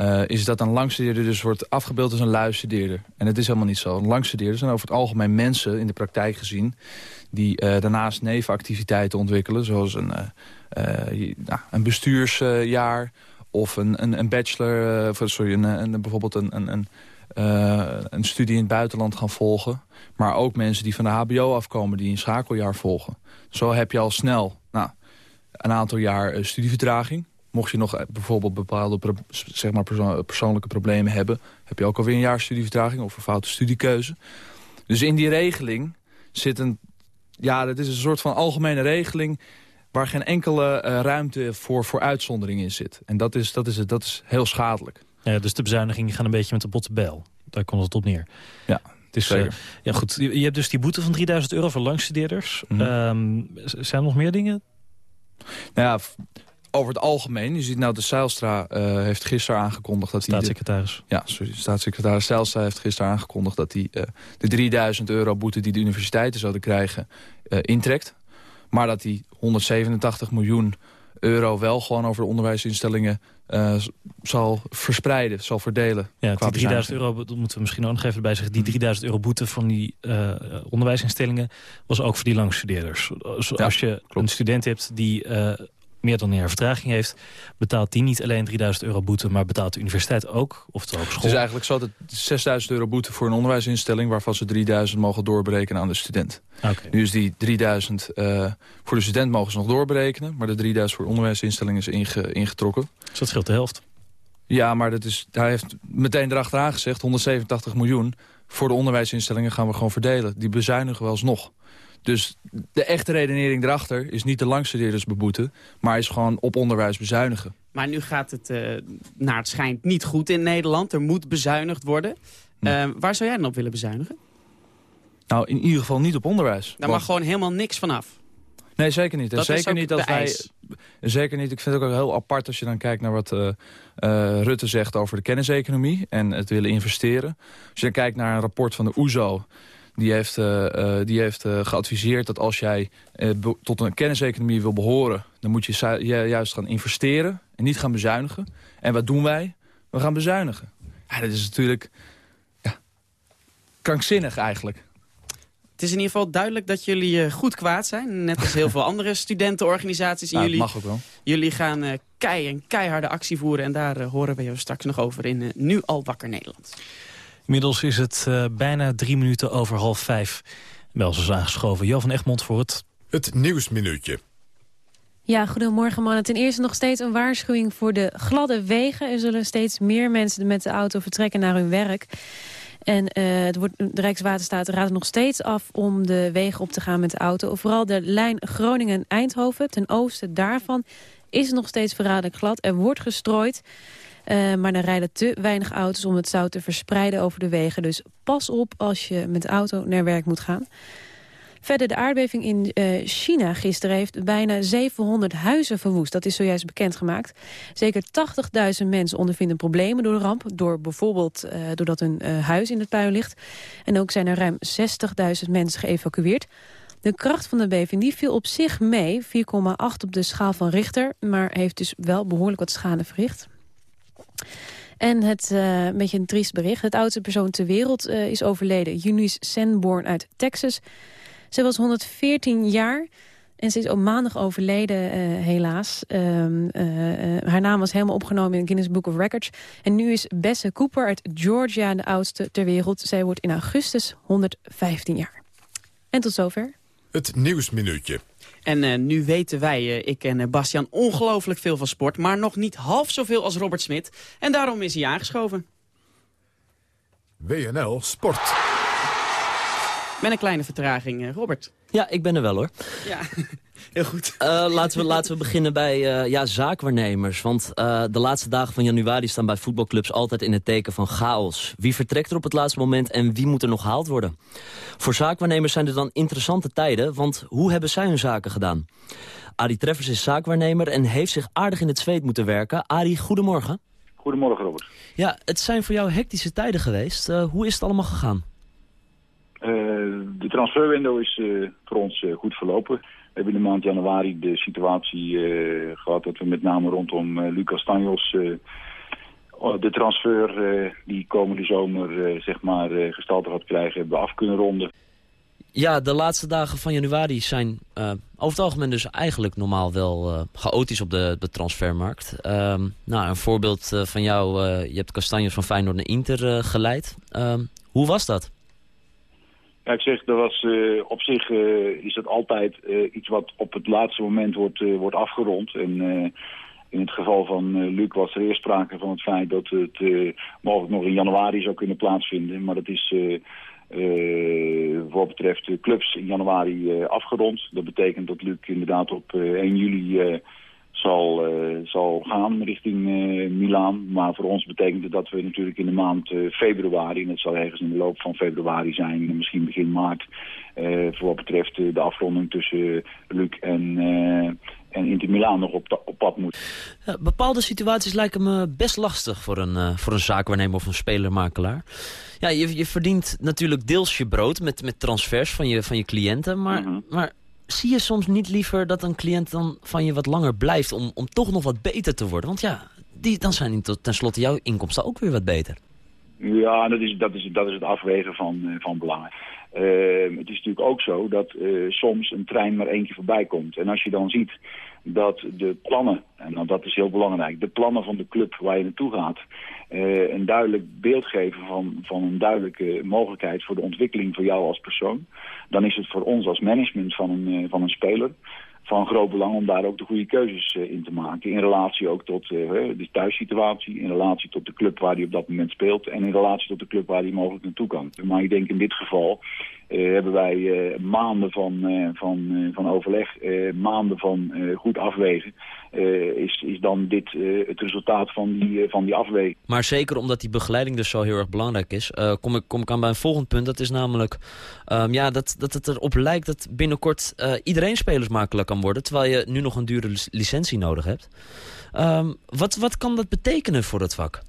Uh, is dat een langstudeerder dus wordt afgebeeld als een luistudeerder. En het is helemaal niet zo. Een langstudeerder zijn over het algemeen mensen, in de praktijk gezien... die daarnaast nevenactiviteiten ontwikkelen... zoals een, nou, een bestuursjaar of een, een, een bachelor... Sorry, een, bijvoorbeeld een... een, een studie in het buitenland gaan volgen. Maar ook mensen die van de hbo afkomen die een schakeljaar volgen. Zo heb je al snel nou, een aantal jaar uh, studievertraging. Mocht je nog bijvoorbeeld bepaalde zeg maar perso persoonlijke problemen hebben... heb je ook alweer een jaar studievertraging of een foute studiekeuze. Dus in die regeling zit een... Ja, dat is een soort van algemene regeling waar geen enkele ruimte voor, voor uitzondering in zit. En dat is, dat is, dat is heel schadelijk. Ja, dus de bezuinigingen gaan een beetje met de botte bijl. Daar komt het op neer. Ja, het is, uh, ja, goed. Je, je hebt dus die boete van 3000 euro voor langstudeerders. Mhm. Mm -hmm. um, zijn er nog meer dingen? Nou ja, over het algemeen. Je ziet nou, de Zijlstra uh, heeft gisteren aangekondigd dat staatssecretaris. hij... Ja, sorry, staatssecretaris Zijlstra heeft gisteren aangekondigd... dat hij uh, de 3000 euro boete die de universiteiten zouden krijgen intrekt. Maar dat hij 187 miljoen euro wel gewoon over de onderwijsinstellingen uh, zal verspreiden, zal verdelen. Ja, die 3000 euro, dat moeten we misschien ook nog even bij zeggen. Die 3000 euro boete van die uh, onderwijsinstellingen was ook voor die langstudeerders. Dus ja, als je klopt. een student hebt die uh, meer dan een jaar vertraging heeft... betaalt die niet alleen 3000 euro boete, maar betaalt de universiteit ook, of de hogeschool. Het is eigenlijk zo dat 6000 euro boete voor een onderwijsinstelling... waarvan ze 3000 mogen doorberekenen aan de student. Okay. Nu is die 3000 uh, voor de student mogen ze nog doorberekenen... maar de 3000 voor de onderwijsinstelling is inge, ingetrokken. Dus dat scheelt de helft? Ja, maar dat is, hij heeft meteen erachteraan gezegd... 187 miljoen voor de onderwijsinstellingen gaan we gewoon verdelen. Die bezuinigen we alsnog. Dus de echte redenering erachter is niet de langstudeerders beboeten... maar is gewoon op onderwijs bezuinigen. Maar nu gaat het uh, naar het schijnt niet goed in Nederland. Er moet bezuinigd worden. Uh, waar zou jij dan op willen bezuinigen? Nou, in ieder geval niet op onderwijs. Daar mag gewoon helemaal niks vanaf. Nee, zeker niet. En dat zeker niet dat wij. Zeker niet. Ik vind het ook heel apart als je dan kijkt naar wat uh, uh, Rutte zegt over de kenniseconomie en het willen investeren. Als je dan kijkt naar een rapport van de OESO. Die heeft, uh, die heeft geadviseerd dat als jij tot een kenniseconomie wil behoren... dan moet je juist gaan investeren en niet gaan bezuinigen. En wat doen wij? We gaan bezuinigen. Ja, dat is natuurlijk ja, krankzinnig eigenlijk. Het is in ieder geval duidelijk dat jullie goed kwaad zijn. Net als heel veel andere studentenorganisaties. Nou, jullie, mag ook wel. Jullie gaan uh, kei en keiharde actie voeren. En daar uh, horen we jou straks nog over in Nu al wakker Nederland. Inmiddels is het bijna drie minuten over half vijf. Wel eens aangeschoven. Jo van Egmond voor het... Het Nieuwsminuutje. Ja, goedemorgen mannen. Ten eerste nog steeds een waarschuwing voor de gladde wegen. Er zullen steeds meer mensen met de auto vertrekken naar hun werk. En eh, het wordt, de Rijkswaterstaat raadt nog steeds af om de wegen op te gaan met de auto. Vooral de lijn Groningen-Eindhoven, ten oosten daarvan, is nog steeds verraderlijk glad. Er wordt gestrooid, eh, maar er rijden te weinig auto's om het zout te verspreiden over de wegen. Dus pas op als je met de auto naar werk moet gaan. Verder, de aardbeving in eh, China gisteren heeft bijna 700 huizen verwoest. Dat is zojuist bekendgemaakt. Zeker 80.000 mensen ondervinden problemen door de ramp. Door bijvoorbeeld eh, doordat hun huis in het puin ligt. En ook zijn er ruim 60.000 mensen geëvacueerd. De kracht van de beving die viel op zich mee, 4,8 op de schaal van Richter... maar heeft dus wel behoorlijk wat schade verricht. En het, uh, een beetje een triest bericht. Het oudste persoon ter wereld uh, is overleden. Eunice Sanborn uit Texas. Ze was 114 jaar en ze is op maandag overleden, uh, helaas. Um, haar naam was helemaal opgenomen in Guinness Book of Records. En nu is Besse Cooper uit Georgia de oudste ter wereld. Zij wordt in augustus 115 jaar. En tot zover. Het Nieuwsminuutje. En uh, nu weten wij, uh, ik en uh, Bastiaan, ongelooflijk veel van sport... maar nog niet half zoveel als Robert Smit. En daarom is hij aangeschoven. WNL Sport. Met een kleine vertraging, Robert. Ja, ik ben er wel hoor. Ja, heel goed. Uh, laten, we, laten we beginnen bij uh, ja, zaakwaarnemers. Want uh, de laatste dagen van januari staan bij voetbalclubs altijd in het teken van chaos. Wie vertrekt er op het laatste moment en wie moet er nog gehaald worden? Voor zaakwaarnemers zijn er dan interessante tijden, want hoe hebben zij hun zaken gedaan? Arie Treffers is zaakwaarnemer en heeft zich aardig in het zweet moeten werken. Arie, goedemorgen. Goedemorgen, Robert. Ja, het zijn voor jou hectische tijden geweest. hoe is het allemaal gegaan? Uh, de transferwindow is uh, voor ons uh, goed verlopen. We hebben in de maand januari de situatie gehad dat we met name rondom Lucas Tanjos de transfer die komende zomer zeg maar gestalte gaat krijgen hebben af kunnen ronden. Ja, de laatste dagen van januari zijn over het algemeen dus eigenlijk normaal wel chaotisch op de, transfermarkt. Ehm, nou, een voorbeeld van jou, je hebt Castanjos van Feyenoord naar Inter geleid. Ehm, hoe was dat? Ja, ik zeg, dat was, uh, op zich uh, is dat altijd uh, iets wat op het laatste moment wordt, wordt afgerond. En in het geval van Luc was er eerst sprake van het feit dat het mogelijk nog in januari zou kunnen plaatsvinden. Maar dat is wat betreft clubs in januari afgerond. Dat betekent dat Luc inderdaad op 1 juli zal, uh, zal gaan richting uh, Milaan. Maar voor ons betekent het dat we natuurlijk in de maand uh, februari, en dat zal ergens in de loop van februari zijn, misschien begin maart, voor wat betreft de afronding tussen Luc en, en Inter Milaan nog op, op pad moeten. Ja, bepaalde situaties lijken me best lastig voor een, voor een zaakwaarnemer of een spelermakelaar. Ja, je, je verdient natuurlijk deels je brood met, met transfers van je, van je cliënten, maar... Mm -hmm. maar zie je soms niet liever dat een cliënt dan van je wat langer blijft... om, om toch nog wat beter te worden? Want ja, die, dan zijn tenslotte jouw inkomsten ook weer wat beter. Ja, dat is, dat is, dat is het afwegen van, uh, van belangen. Uh, het is natuurlijk ook zo dat uh, soms een trein maar één keer voorbij komt. En als je dan ziet dat de plannen, en dat is heel belangrijk... de plannen van de club waar je naartoe gaat... Uh, een duidelijk beeld geven van, van een duidelijke mogelijkheid voor de ontwikkeling van jou als persoon... dan is het voor ons als management van een, van een speler van groot belang om daar ook de goede keuzes uh, in te maken. In relatie ook tot uh, de thuissituatie, in relatie tot de club waar hij op dat moment speelt... en in relatie tot de club waar hij mogelijk naartoe kan. Maar ik denk in dit geval uh, hebben wij maanden van, van, van overleg, maanden van goed afwegen... is, is dan dit het resultaat van die, van die afweging. Maar zeker omdat die begeleiding dus zo heel erg belangrijk is... kom, ik, kom ik aan bij een volgend punt. Dat is namelijk um, ja, dat, dat het erop lijkt dat binnenkort iedereen spelersmakelaar kan worden... terwijl je nu nog een dure licentie nodig hebt. Um, wat, wat kan dat betekenen voor het vak?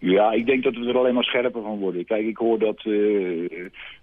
Ja, ik denk dat we er alleen maar scherper van worden. Kijk, ik hoor dat uh,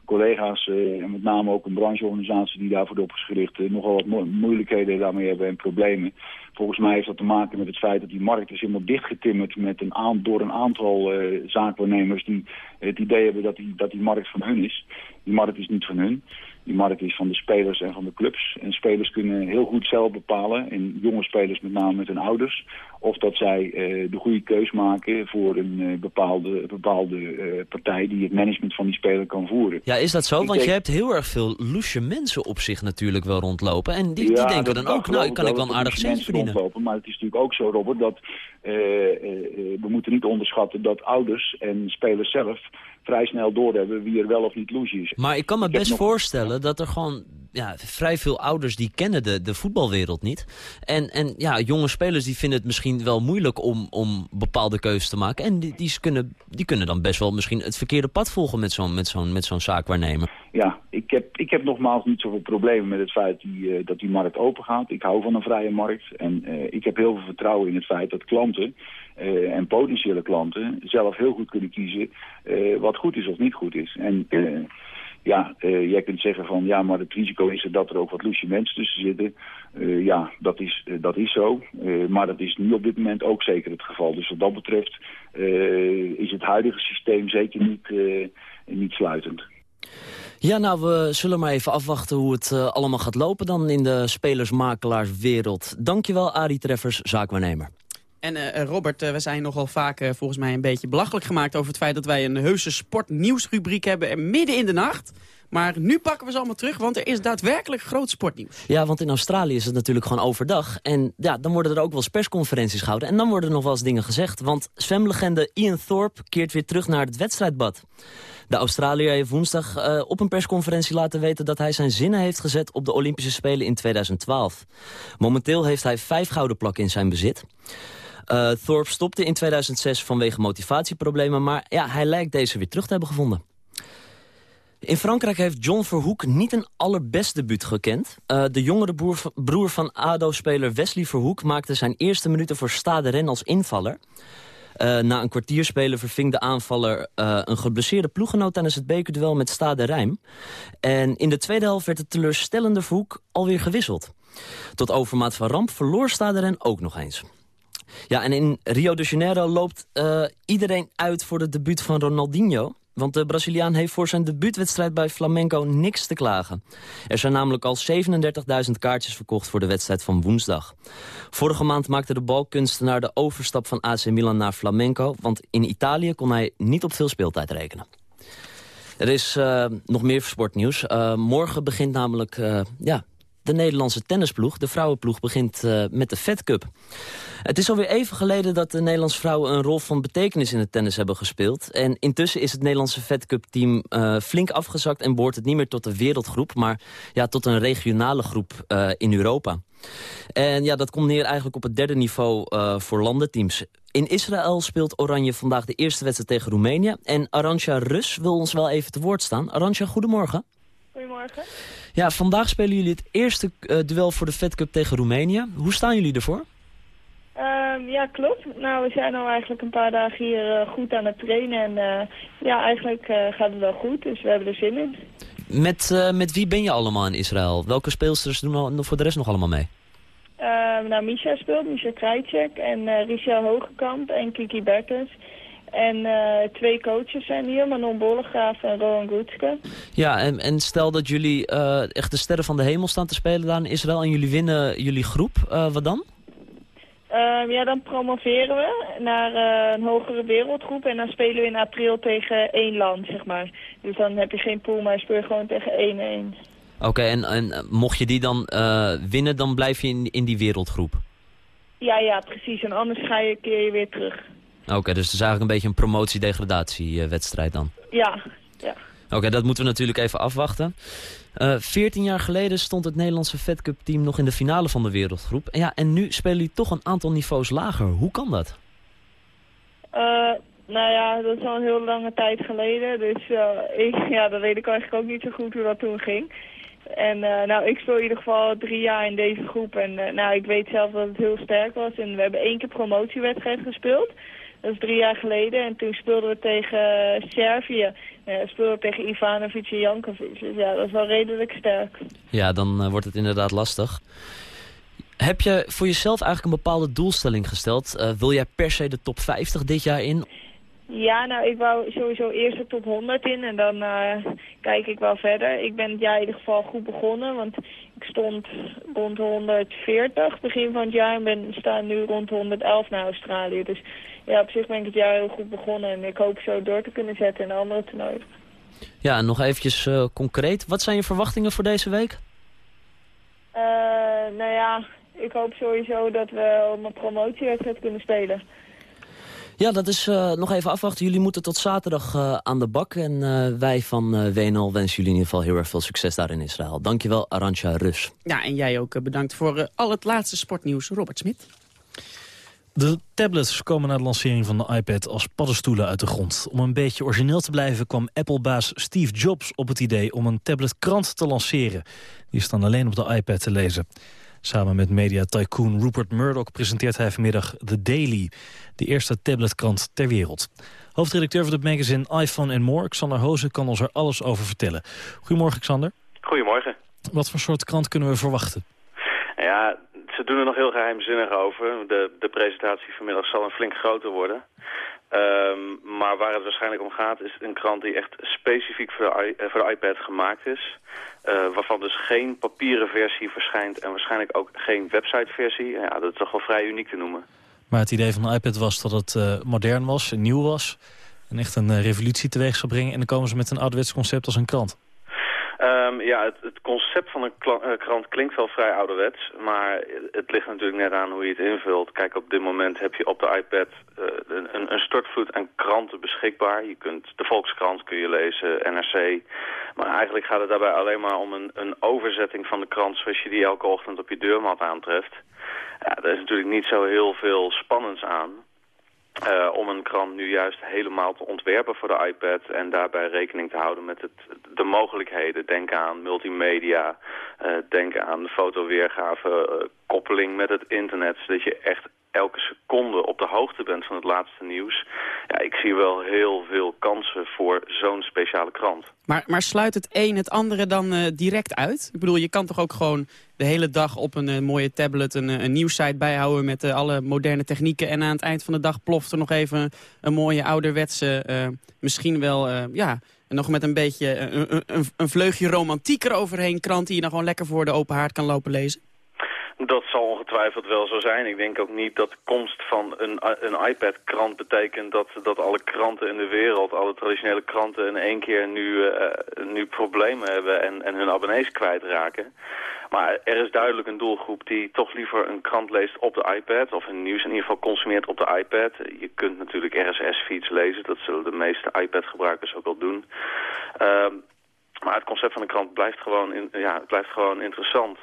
collega's, uh, en met name ook een brancheorganisatie die daarvoor op is gericht, uh, nogal wat mo moeilijkheden daarmee hebben en problemen. Volgens mij heeft dat te maken met het feit dat die markt is helemaal dichtgetimmerd met een door een aantal zaakwaarnemers die het idee hebben dat die, dat die markt van hun is. Die markt is niet van hun. Die markt is van de spelers en van de clubs. En spelers kunnen heel goed zelf bepalen, en jonge spelers met name met hun ouders, Of dat zij eh, de goede keus maken voor een eh, bepaalde, bepaalde eh, partij die het management van die speler kan voeren. Ja, is dat zo? Ik Want je hebt heel erg veel loesje mensen op zich natuurlijk wel rondlopen. En die, die denken dan ook, geloof nou, kan ik wel een aardig mensen verdienen. rondlopen. Maar het is natuurlijk ook zo, Robert, dat we moeten niet onderschatten dat ouders en spelers zelf vrij snel doorhebben wie er wel of niet loesje is. Maar ik kan me Ik best nog- voorstellen dat er gewoon ja, vrij veel ouders die kennen de, de voetbalwereld niet. En, en ja, jonge spelers die vinden het misschien wel moeilijk om, om bepaalde keuzes te maken. En die, die, kunnen, die kunnen dan best wel misschien het verkeerde pad volgen met zo'n met zo'n met zo'n zaakwaarnemer. Ja, ik heb, ik heb nogmaals niet zoveel problemen met het feit die, eh, dat die markt open gaat. Ik hou van een vrije markt. En eh, ik heb heel veel vertrouwen in het feit dat klanten eh, en potentiële klanten zelf heel goed kunnen kiezen wat goed is of niet goed is. En ja, eh, jij kunt zeggen van ja, maar het risico is er dat er ook wat loesje mensen tussen zitten. Eh, ja, dat is, eh, dat is zo. Maar dat is nu op dit moment ook zeker het geval. Dus wat dat betreft is het huidige systeem zeker niet, niet sluitend. Ja, nou, we zullen maar even afwachten hoe het allemaal gaat lopen dan in de spelersmakelaarswereld. Dankjewel, Arie Treffers, zaakwaarnemer. En eh, eh, Robert, eh, we zijn nogal vaak volgens mij een beetje belachelijk gemaakt... over het feit dat wij een heuse sportnieuwsrubriek hebben en midden in de nacht. Maar nu pakken we ze allemaal terug, want er is daadwerkelijk groot sportnieuws. Ja, want in Australië is het natuurlijk gewoon overdag. En ja, dan worden er ook wel eens persconferenties gehouden. En dan worden er nog wel eens dingen gezegd. Want zwemlegende Ian Thorpe keert weer terug naar het wedstrijdbad. De Australiër heeft woensdag eh, op een persconferentie laten weten... dat hij zijn zinnen heeft gezet op de Olympische Spelen in 2012. Momenteel heeft hij vijf gouden plakken in zijn bezit. Eh, Thorpe stopte in 2006 vanwege motivatieproblemen... maar ja, hij lijkt deze weer terug te hebben gevonden. In Frankrijk heeft John Verhoek niet een allerbest debuut gekend. Eh, de jongere broer, van ADO-speler Wesley Verhoek... maakte zijn eerste minuten voor Stade Rennes als invaller. Eh, na een kwartier spelen verving de aanvaller eh, een geblesseerde ploeggenoot... tijdens het bekerduel met Stade Rijm. En in de tweede helft werd de teleurstellende Verhoek alweer gewisseld. Tot overmaat van ramp verloor Stade Rennes ook nog eens. Ja, en in Rio de Janeiro loopt iedereen uit voor het debuut van Ronaldinho. Want de Braziliaan heeft voor zijn debuutwedstrijd bij Flamengo niks te klagen. Er zijn namelijk al 37.000 kaartjes verkocht voor de wedstrijd van woensdag. Vorige maand maakte de balkunstenaar de overstap van AC Milan naar Flamengo... want in Italië kon hij niet op veel speeltijd rekenen. Er is eh, nog meer sportnieuws. Eh, morgen begint namelijk eh, ja, de Nederlandse tennisploeg. De vrouwenploeg begint eh, met de Fed Cup. Het is alweer even geleden dat de Nederlandse vrouwen een rol van betekenis in het tennis hebben gespeeld. En intussen is het Nederlandse Fed Cup team eh, flink afgezakt en behoort het niet meer tot de wereldgroep, maar ja, tot een regionale groep eh, in Europa. En ja, dat komt neer eigenlijk op het derde niveau voor landenteams. In Israël speelt Oranje vandaag de eerste wedstrijd tegen Roemenië. En Arantja Rus wil ons wel even te woord staan. Arantja, goedemorgen. Goedemorgen. Ja, vandaag spelen jullie het eerste eh, duel voor de Fed Cup tegen Roemenië. Hoe staan jullie ervoor? Ehm, ja, klopt. Nou, we zijn al eigenlijk een paar dagen hier eh, goed aan het trainen. En eh, ja, eigenlijk gaat het wel goed, dus we hebben er zin in. Met, met wie ben je allemaal in Israël? Welke speelsters doen al- voor de rest nog allemaal mee? Ehm, nou, Misha speelt, Misha Krajcek en Richel Hogekamp en Kiki Bertens. En eh, twee coaches zijn hier, Manon Bollegraaf en Rowan Goetske. Ja, en, en stel dat jullie eh, echt de sterren van de hemel staan te spelen daar in Israël... en jullie winnen jullie groep, eh, wat dan? Ehm, ja, dan promoveren we naar een hogere wereldgroep. En dan spelen we in april tegen één land, zeg maar. Dus dan heb je geen pool, maar je speelt gewoon tegen 1-1. Oké, en, en mocht je die dan winnen, dan blijf je in, in die wereldgroep? Ja, ja, precies. En anders ga je, keer je weer terug. Oké, dus het is eigenlijk een beetje een promotie-degradatie-wedstrijd dan? Ja, ja. Oké, dat moeten we natuurlijk even afwachten. Eh 14 jaar geleden stond het Nederlandse Fed Cup team nog in de finale van de wereldgroep. En, ja, en nu spelen jullie toch een aantal niveaus lager. Hoe kan dat? Eh, nou ja, dat is al een heel lange tijd geleden. Dus eh, ik, ja, dat weet ik eigenlijk ook niet zo goed hoe dat toen ging. En nou, ik speel in ieder geval drie jaar in deze groep. En nou, ik weet zelf dat het heel sterk was. En we hebben één keer promotiewedstrijd gespeeld. Dat is drie jaar geleden. En toen speelden we tegen eh, Servië. Uh, speelden we tegen Ivanovic en Jankovic. Dus ja, dat is wel redelijk sterk. Ja, dan eh, wordt het inderdaad lastig. Heb je voor jezelf eigenlijk een bepaalde doelstelling gesteld? Eh, wil jij per se de top 50 dit jaar in? Ja, nou, ik wou sowieso eerst de top 100 in en dan eh, kijk ik wel verder. Ik ben het jaar in ieder geval goed begonnen, want ik stond rond de 140 begin van het jaar en ben, sta nu rond de 111 naar Australië. Dus ja, op zich ben ik het jaar heel goed begonnen en ik hoop zo door te kunnen zetten in de andere toernooien. Ja, en nog eventjes eh, concreet. Wat zijn je verwachtingen voor deze week? Eh, nou ja, ik hoop sowieso dat we op een promotiewedstrijd kunnen spelen. Ja, dat is eh, nog even afwachten. Jullie moeten tot zaterdag eh, aan de bak. En eh, wij van eh WNL wensen jullie in ieder geval heel erg veel succes daar in Israël. Dankjewel, Arantja Rus. Ja, en jij ook bedankt voor al het laatste sportnieuws. Robert Smit. De tablets komen na de lancering van de iPad als paddenstoelen uit de grond. Om een beetje origineel te blijven kwam Apple-baas Steve Jobs op het idee om een tabletkrant te lanceren. Die is dan alleen op de iPad te lezen. Samen met media tycoon Rupert Murdoch presenteert hij vanmiddag The Daily, de eerste tabletkrant ter wereld. Hoofdredacteur van het magazine iPhone and More, Xander Hozen, kan ons er alles over vertellen. Goedemorgen, Xander. Goedemorgen. Wat voor soort krant kunnen we verwachten? Ja, ze doen er nog heel geheimzinnig over. De, de presentatie vanmiddag zal een flink groter worden. Ehm, maar waar het waarschijnlijk om gaat is een krant die echt specifiek voor de, eh, voor iPad gemaakt is. Eh, waarvan dus geen papieren versie verschijnt en waarschijnlijk ook geen websiteversie. Ja, dat is toch wel vrij uniek te noemen. Maar het idee van de iPad was dat het eh, modern was, nieuw was. En echt een revolutie teweeg zou brengen. En dan komen ze met een ouderwets concept als een krant. Ehm, ja, het, concept van een eh, krant klinkt wel vrij ouderwets, maar het ligt natuurlijk net aan hoe je het invult. Kijk, op dit moment heb je op de iPad eh, een, een- stortvloed aan kranten beschikbaar. Je kunt de Volkskrant kun je lezen, NRC. Maar eigenlijk gaat het daarbij alleen maar om een, een overzetting van de krant zoals je die elke ochtend op je deurmat aantreft. Ja, er is natuurlijk niet zo heel veel spannends aan. Eh, om een krant nu juist helemaal te ontwerpen voor de iPad en daarbij rekening te houden met het, de mogelijkheden. Denk aan multimedia, eh, denk aan de fotoweergave, eh, koppeling met het internet, zodat je echt elke seconde op de hoogte bent van het laatste nieuws. Ja, ik zie wel heel veel kansen voor zo'n speciale krant. Maar, maar sluit het een het andere dan direct uit? Ik bedoel, je kan toch ook gewoon de hele dag op een eh, mooie tablet een, eh, een nieuwssite bijhouden met eh, alle moderne technieken. En aan het eind van de dag ploft er nog even een mooie ouderwetse, misschien wel, ja, nog met een beetje een, een, een, vleugje romantiek eroverheen krant die je dan gewoon lekker voor de open haard kan lopen lezen. Dat zal ongetwijfeld wel zo zijn. Ik denk ook niet dat de komst van een, een iPad-krant betekent dat, dat alle kranten in de wereld, alle traditionele kranten in één keer nu, eh, nu problemen hebben en, en hun abonnees kwijtraken. Maar er is duidelijk een doelgroep die toch liever een krant leest op de iPad, of een nieuws in ieder geval consumeert op de iPad. Je kunt natuurlijk RSS-feeds lezen, dat zullen de meeste iPad-gebruikers ook wel doen. Ehm, maar het concept van een krant blijft gewoon, in, ja, blijft gewoon interessant.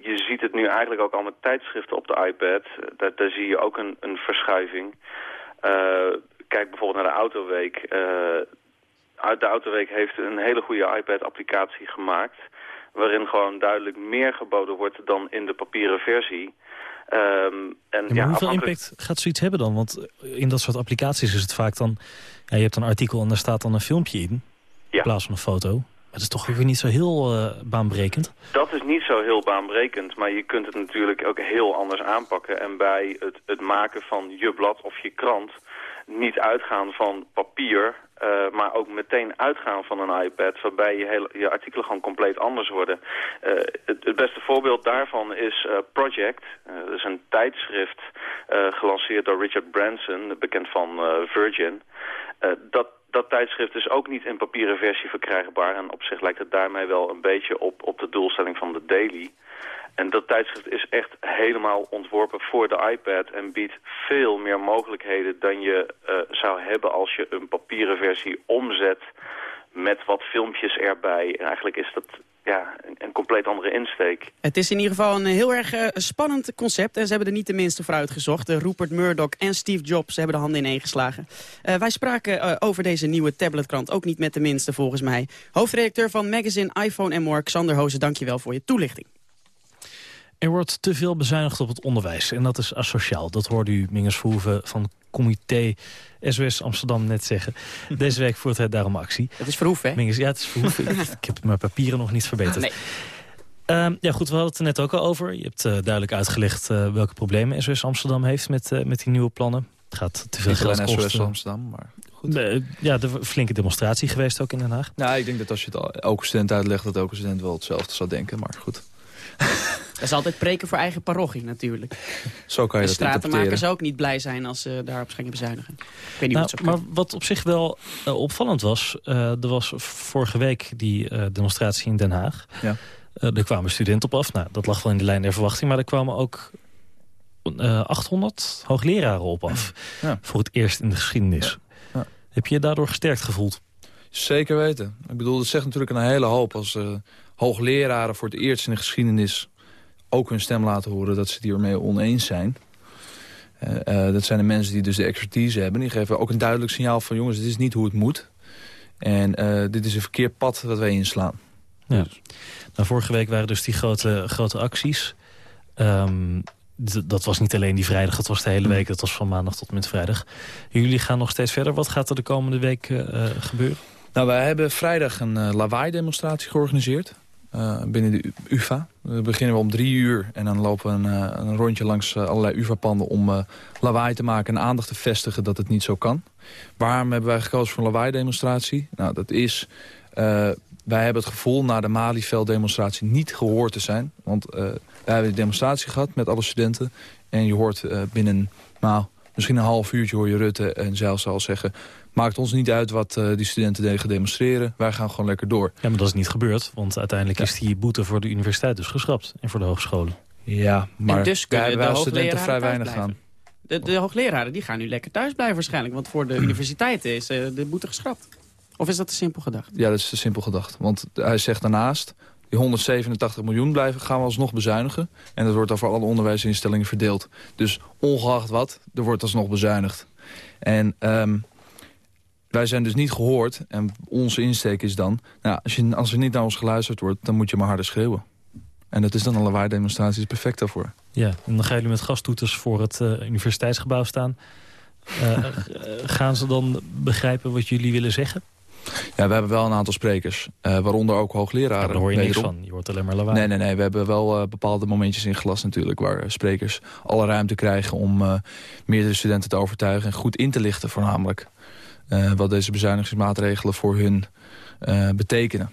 Je ziet het nu eigenlijk ook al met tijdschriften op de iPad. Daar, daar zie je ook een, een verschuiving. Eh, kijk bijvoorbeeld naar de Autoweek. Eh, de Autoweek heeft een hele goede iPad-applicatie gemaakt... waarin gewoon duidelijk meer geboden wordt dan in de papieren versie. Ehm, en, Ja, hoeveel afhankelijk- impact gaat zoiets hebben dan? Want in dat soort applicaties is het vaak dan... Ja, je hebt een artikel en daar staat dan een filmpje in. In plaats van een foto. Dat is toch weer niet zo heel eh, baanbrekend. Dat is niet zo heel baanbrekend, maar je kunt het natuurlijk ook heel anders aanpakken. En bij het, het maken van je blad of je krant niet uitgaan van papier, eh, maar ook meteen uitgaan van een iPad, waarbij je, hele, je artikelen gewoon compleet anders worden. Eh, het, beste voorbeeld daarvan is Project. Dat is een tijdschrift gelanceerd door Richard Branson, bekend van Virgin. Dat, dat tijdschrift is ook niet in papieren versie verkrijgbaar. En op zich lijkt het daarmee wel een beetje op, op de doelstelling van de Daily. En dat tijdschrift is echt helemaal ontworpen voor de iPad... en biedt veel meer mogelijkheden dan je eh, zou hebben als je een papieren versie omzet... met wat filmpjes erbij. En eigenlijk is dat ja, een, compleet andere insteek. Het is in ieder geval een heel erg eh, spannend concept. En ze hebben er niet de minste voor uitgezocht. Eh, Rupert Murdoch en Steve Jobs hebben de handen ineen geslagen. Eh, wij spraken eh, over deze nieuwe tabletkrant. Ook niet met de minste volgens mij. Hoofdredacteur van magazine iPhone en More, Xander Hozen, dankjewel voor je toelichting. Er wordt te veel bezuinigd op het onderwijs. En dat is asociaal. Dat hoorde u Minges Verhoeven van comité SOS Amsterdam net zeggen. Deze week voert hij daarom actie. Het is Verhoeven, hè? Minges, ja, het is Verhoeven. ik heb mijn papieren nog niet verbeterd. Nee. Ehm, ja, goed, we hadden het er net ook al over. Je hebt eh, duidelijk uitgelegd eh, welke problemen SOS Amsterdam heeft met, eh, met die nieuwe plannen. Het gaat te veel geld alleen SOS kosten. Amsterdam, maar... goed. De- ja, er was een flinke demonstratie geweest ook in Den Haag. Nou, ik denk dat als je het al- elke student uitlegt... dat elke student wel hetzelfde zou denken, maar goed. Dat is altijd preken voor eigen parochie natuurlijk. Zo kan je de dat stratenmakers ook niet blij zijn als ze daarop gingen bezuinigen. Ik weet niet Nou, wat maar wat op zich wel eh, opvallend was... eh, er was vorige week die eh, demonstratie in Den Haag. Ja. Eh, er kwamen studenten op af. Nou, dat lag wel in de lijn der verwachting. Maar er kwamen ook eh 800 hoogleraren op af. Ja. Voor het eerst in de geschiedenis. Ja. Heb je je daardoor gesterkt gevoeld? Zeker weten. Ik bedoel, dat zegt natuurlijk een hele hoop... als eh, hoogleraren voor het eerst in de geschiedenis ook hun stem laten horen... dat ze het hiermee oneens zijn. Eh, eh, dat zijn de mensen die dus de expertise hebben. Die geven ook een duidelijk signaal van... jongens, dit is niet hoe het moet. En eh, dit is een verkeerd pad dat wij inslaan. Ja. Nou, vorige week waren dus die grote, grote acties. Ehm, dat was niet alleen die vrijdag, dat was de hele week. Dat was van maandag tot en met vrijdag. Jullie gaan nog steeds verder. Wat gaat er de komende week gebeuren? Nou, wij hebben vrijdag een lawaai-demonstratie georganiseerd. Eh, binnen de UvA. We beginnen we om drie uur en dan lopen we een, eh, rondje langs eh, allerlei UvA-panden... om lawaai te maken en aandacht te vestigen dat het niet zo kan. Waarom hebben wij gekozen voor een lawaai-demonstratie? Nou, dat is... wij hebben het gevoel na de Malieveld-demonstratie niet gehoord te zijn. Want wij hebben die demonstratie gehad met alle studenten. En je hoort binnen, nou, misschien een half uurtje hoor je Rutte en zelfs al zeggen... maakt ons niet uit wat eh, die studenten deden demonstreren. Wij gaan gewoon lekker door. Ja, maar dat is niet gebeurd. Want uiteindelijk is die boete voor de universiteit dus geschrapt. En voor de hogescholen. Ja, maar en dus daar kunnen hebben de wij als studenten hoogleraren vrij weinig blijven. De, de hoogleraren die gaan nu lekker thuis blijven waarschijnlijk. Want voor de universiteiten is eh, de boete geschrapt. Of is dat te simpel gedacht? Ja, dat is te simpel gedacht. Want hij zegt daarnaast... die 187 miljoen blijven gaan we alsnog bezuinigen. En dat wordt over alle onderwijsinstellingen verdeeld. Dus ongeacht wat, er wordt alsnog bezuinigd. En ehm, wij zijn dus niet gehoord. En onze insteek is dan... Nou, als, je, als er niet naar ons geluisterd wordt, dan moet je maar harder schreeuwen. En dat is dan een lawaai-demonstratie, is perfect daarvoor. Ja, en dan gaan jullie met gastoeters voor het eh, universiteitsgebouw staan. Eh, eh, gaan ze dan begrijpen wat jullie willen zeggen? Ja, we hebben wel een aantal sprekers. waaronder ook hoogleraren. Ja, daar hoor je niks van. Je hoort alleen maar lawaai. Nee, nee, nee. We hebben wel bepaalde momentjes ingelast natuurlijk... waar sprekers alle ruimte krijgen om meerdere studenten te overtuigen... en goed in te lichten voornamelijk... eh, wat deze bezuinigingsmaatregelen voor hun eh, betekenen.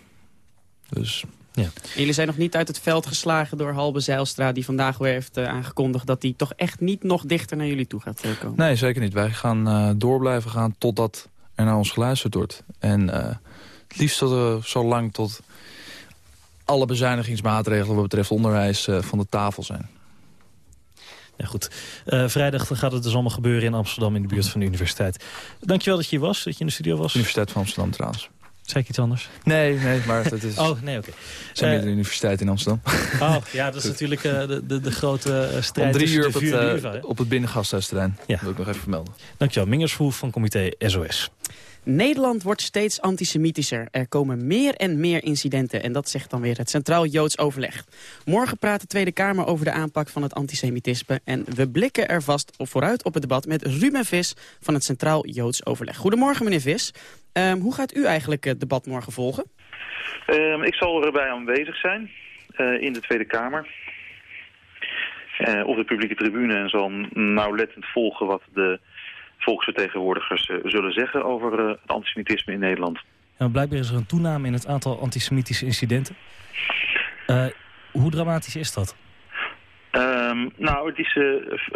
Dus Ja. Jullie zijn nog niet uit het veld geslagen door Halbe Zijlstra... die vandaag weer heeft eh, aangekondigd dat hij toch echt niet nog dichter naar jullie toe gaat komen. nee, zeker niet. Wij gaan eh, door blijven gaan totdat er naar ons geluisterd wordt. En eh, het liefst tot, zo lang tot alle bezuinigingsmaatregelen... wat betreft onderwijs van de tafel zijn. Ja, goed. Eh, vrijdag gaat het dus allemaal gebeuren in Amsterdam in de buurt van de universiteit. Dankjewel dat je hier was, dat je in de studio was. Universiteit van Amsterdam trouwens. Zei ik iets anders? Nee, nee, maar het is... Oh, nee, oké. zijn Eh, meerdere universiteiten in Amsterdam. Oh, ja, dat is natuurlijk eh, de, de, de grote strijd Om drie uur op de het, de hè? op het binnengasthuisterrein. Ja. Dat wil ik nog even vermelden. Dankjewel. Mingers Verhoef van comité SOS. Nederland wordt steeds antisemitischer. Er komen meer en meer incidenten en dat zegt dan weer het Centraal Joods Overleg. Morgen praat de Tweede Kamer over de aanpak van het antisemitisme... en we blikken er vast vooruit op het debat met Ruben Vis van het Centraal Joods Overleg. Goedemorgen meneer Vis. Ehm, hoe gaat u eigenlijk het debat morgen volgen? Ehm, ik zal erbij aanwezig zijn eh, in de Tweede Kamer. Eh, op de publieke tribune en zal nauwlettend volgen wat de volksvertegenwoordigers eh, zullen zeggen over eh, het antisemitisme in Nederland. Blijkbaar is er een toename in het aantal antisemitische incidenten. Eh, hoe dramatisch is dat? Ehm, nou, het is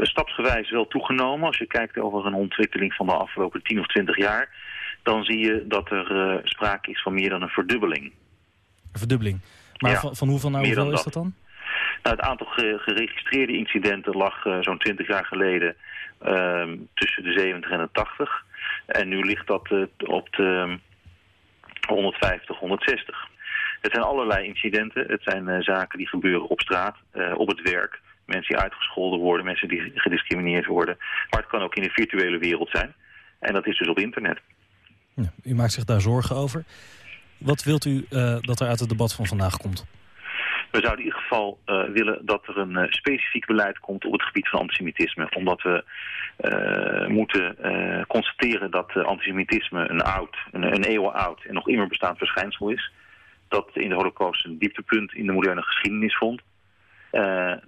stapsgewijs wel toegenomen. Als je kijkt over een ontwikkeling van de afgelopen 10 of 20 jaar... dan zie je dat er sprake is van meer dan een verdubbeling. Een verdubbeling. Maar Ja, van, van hoeveel naar meer hoeveel is dat dan? Nou, het aantal ge- geregistreerde incidenten lag zo'n 20 jaar geleden tussen de 70 en de 80. En nu ligt dat eh, op de ehm, 150, 160. Het zijn allerlei incidenten. Het zijn eh, zaken die gebeuren op straat, eh, op het werk. Mensen die uitgescholden worden, mensen die gediscrimineerd worden. Maar het kan ook in de virtuele wereld zijn. En dat is dus op internet. U maakt zich daar zorgen over. Wat wilt u dat er uit het debat van vandaag komt? We zouden in ieder geval eh, willen dat er een eh, specifiek beleid komt op het gebied van antisemitisme. Omdat we eh, moeten constateren dat antisemitisme een oud, een, een eeuwen oud en nog immer bestaand verschijnsel is. Dat in de holocaust een dieptepunt in de moderne geschiedenis vond.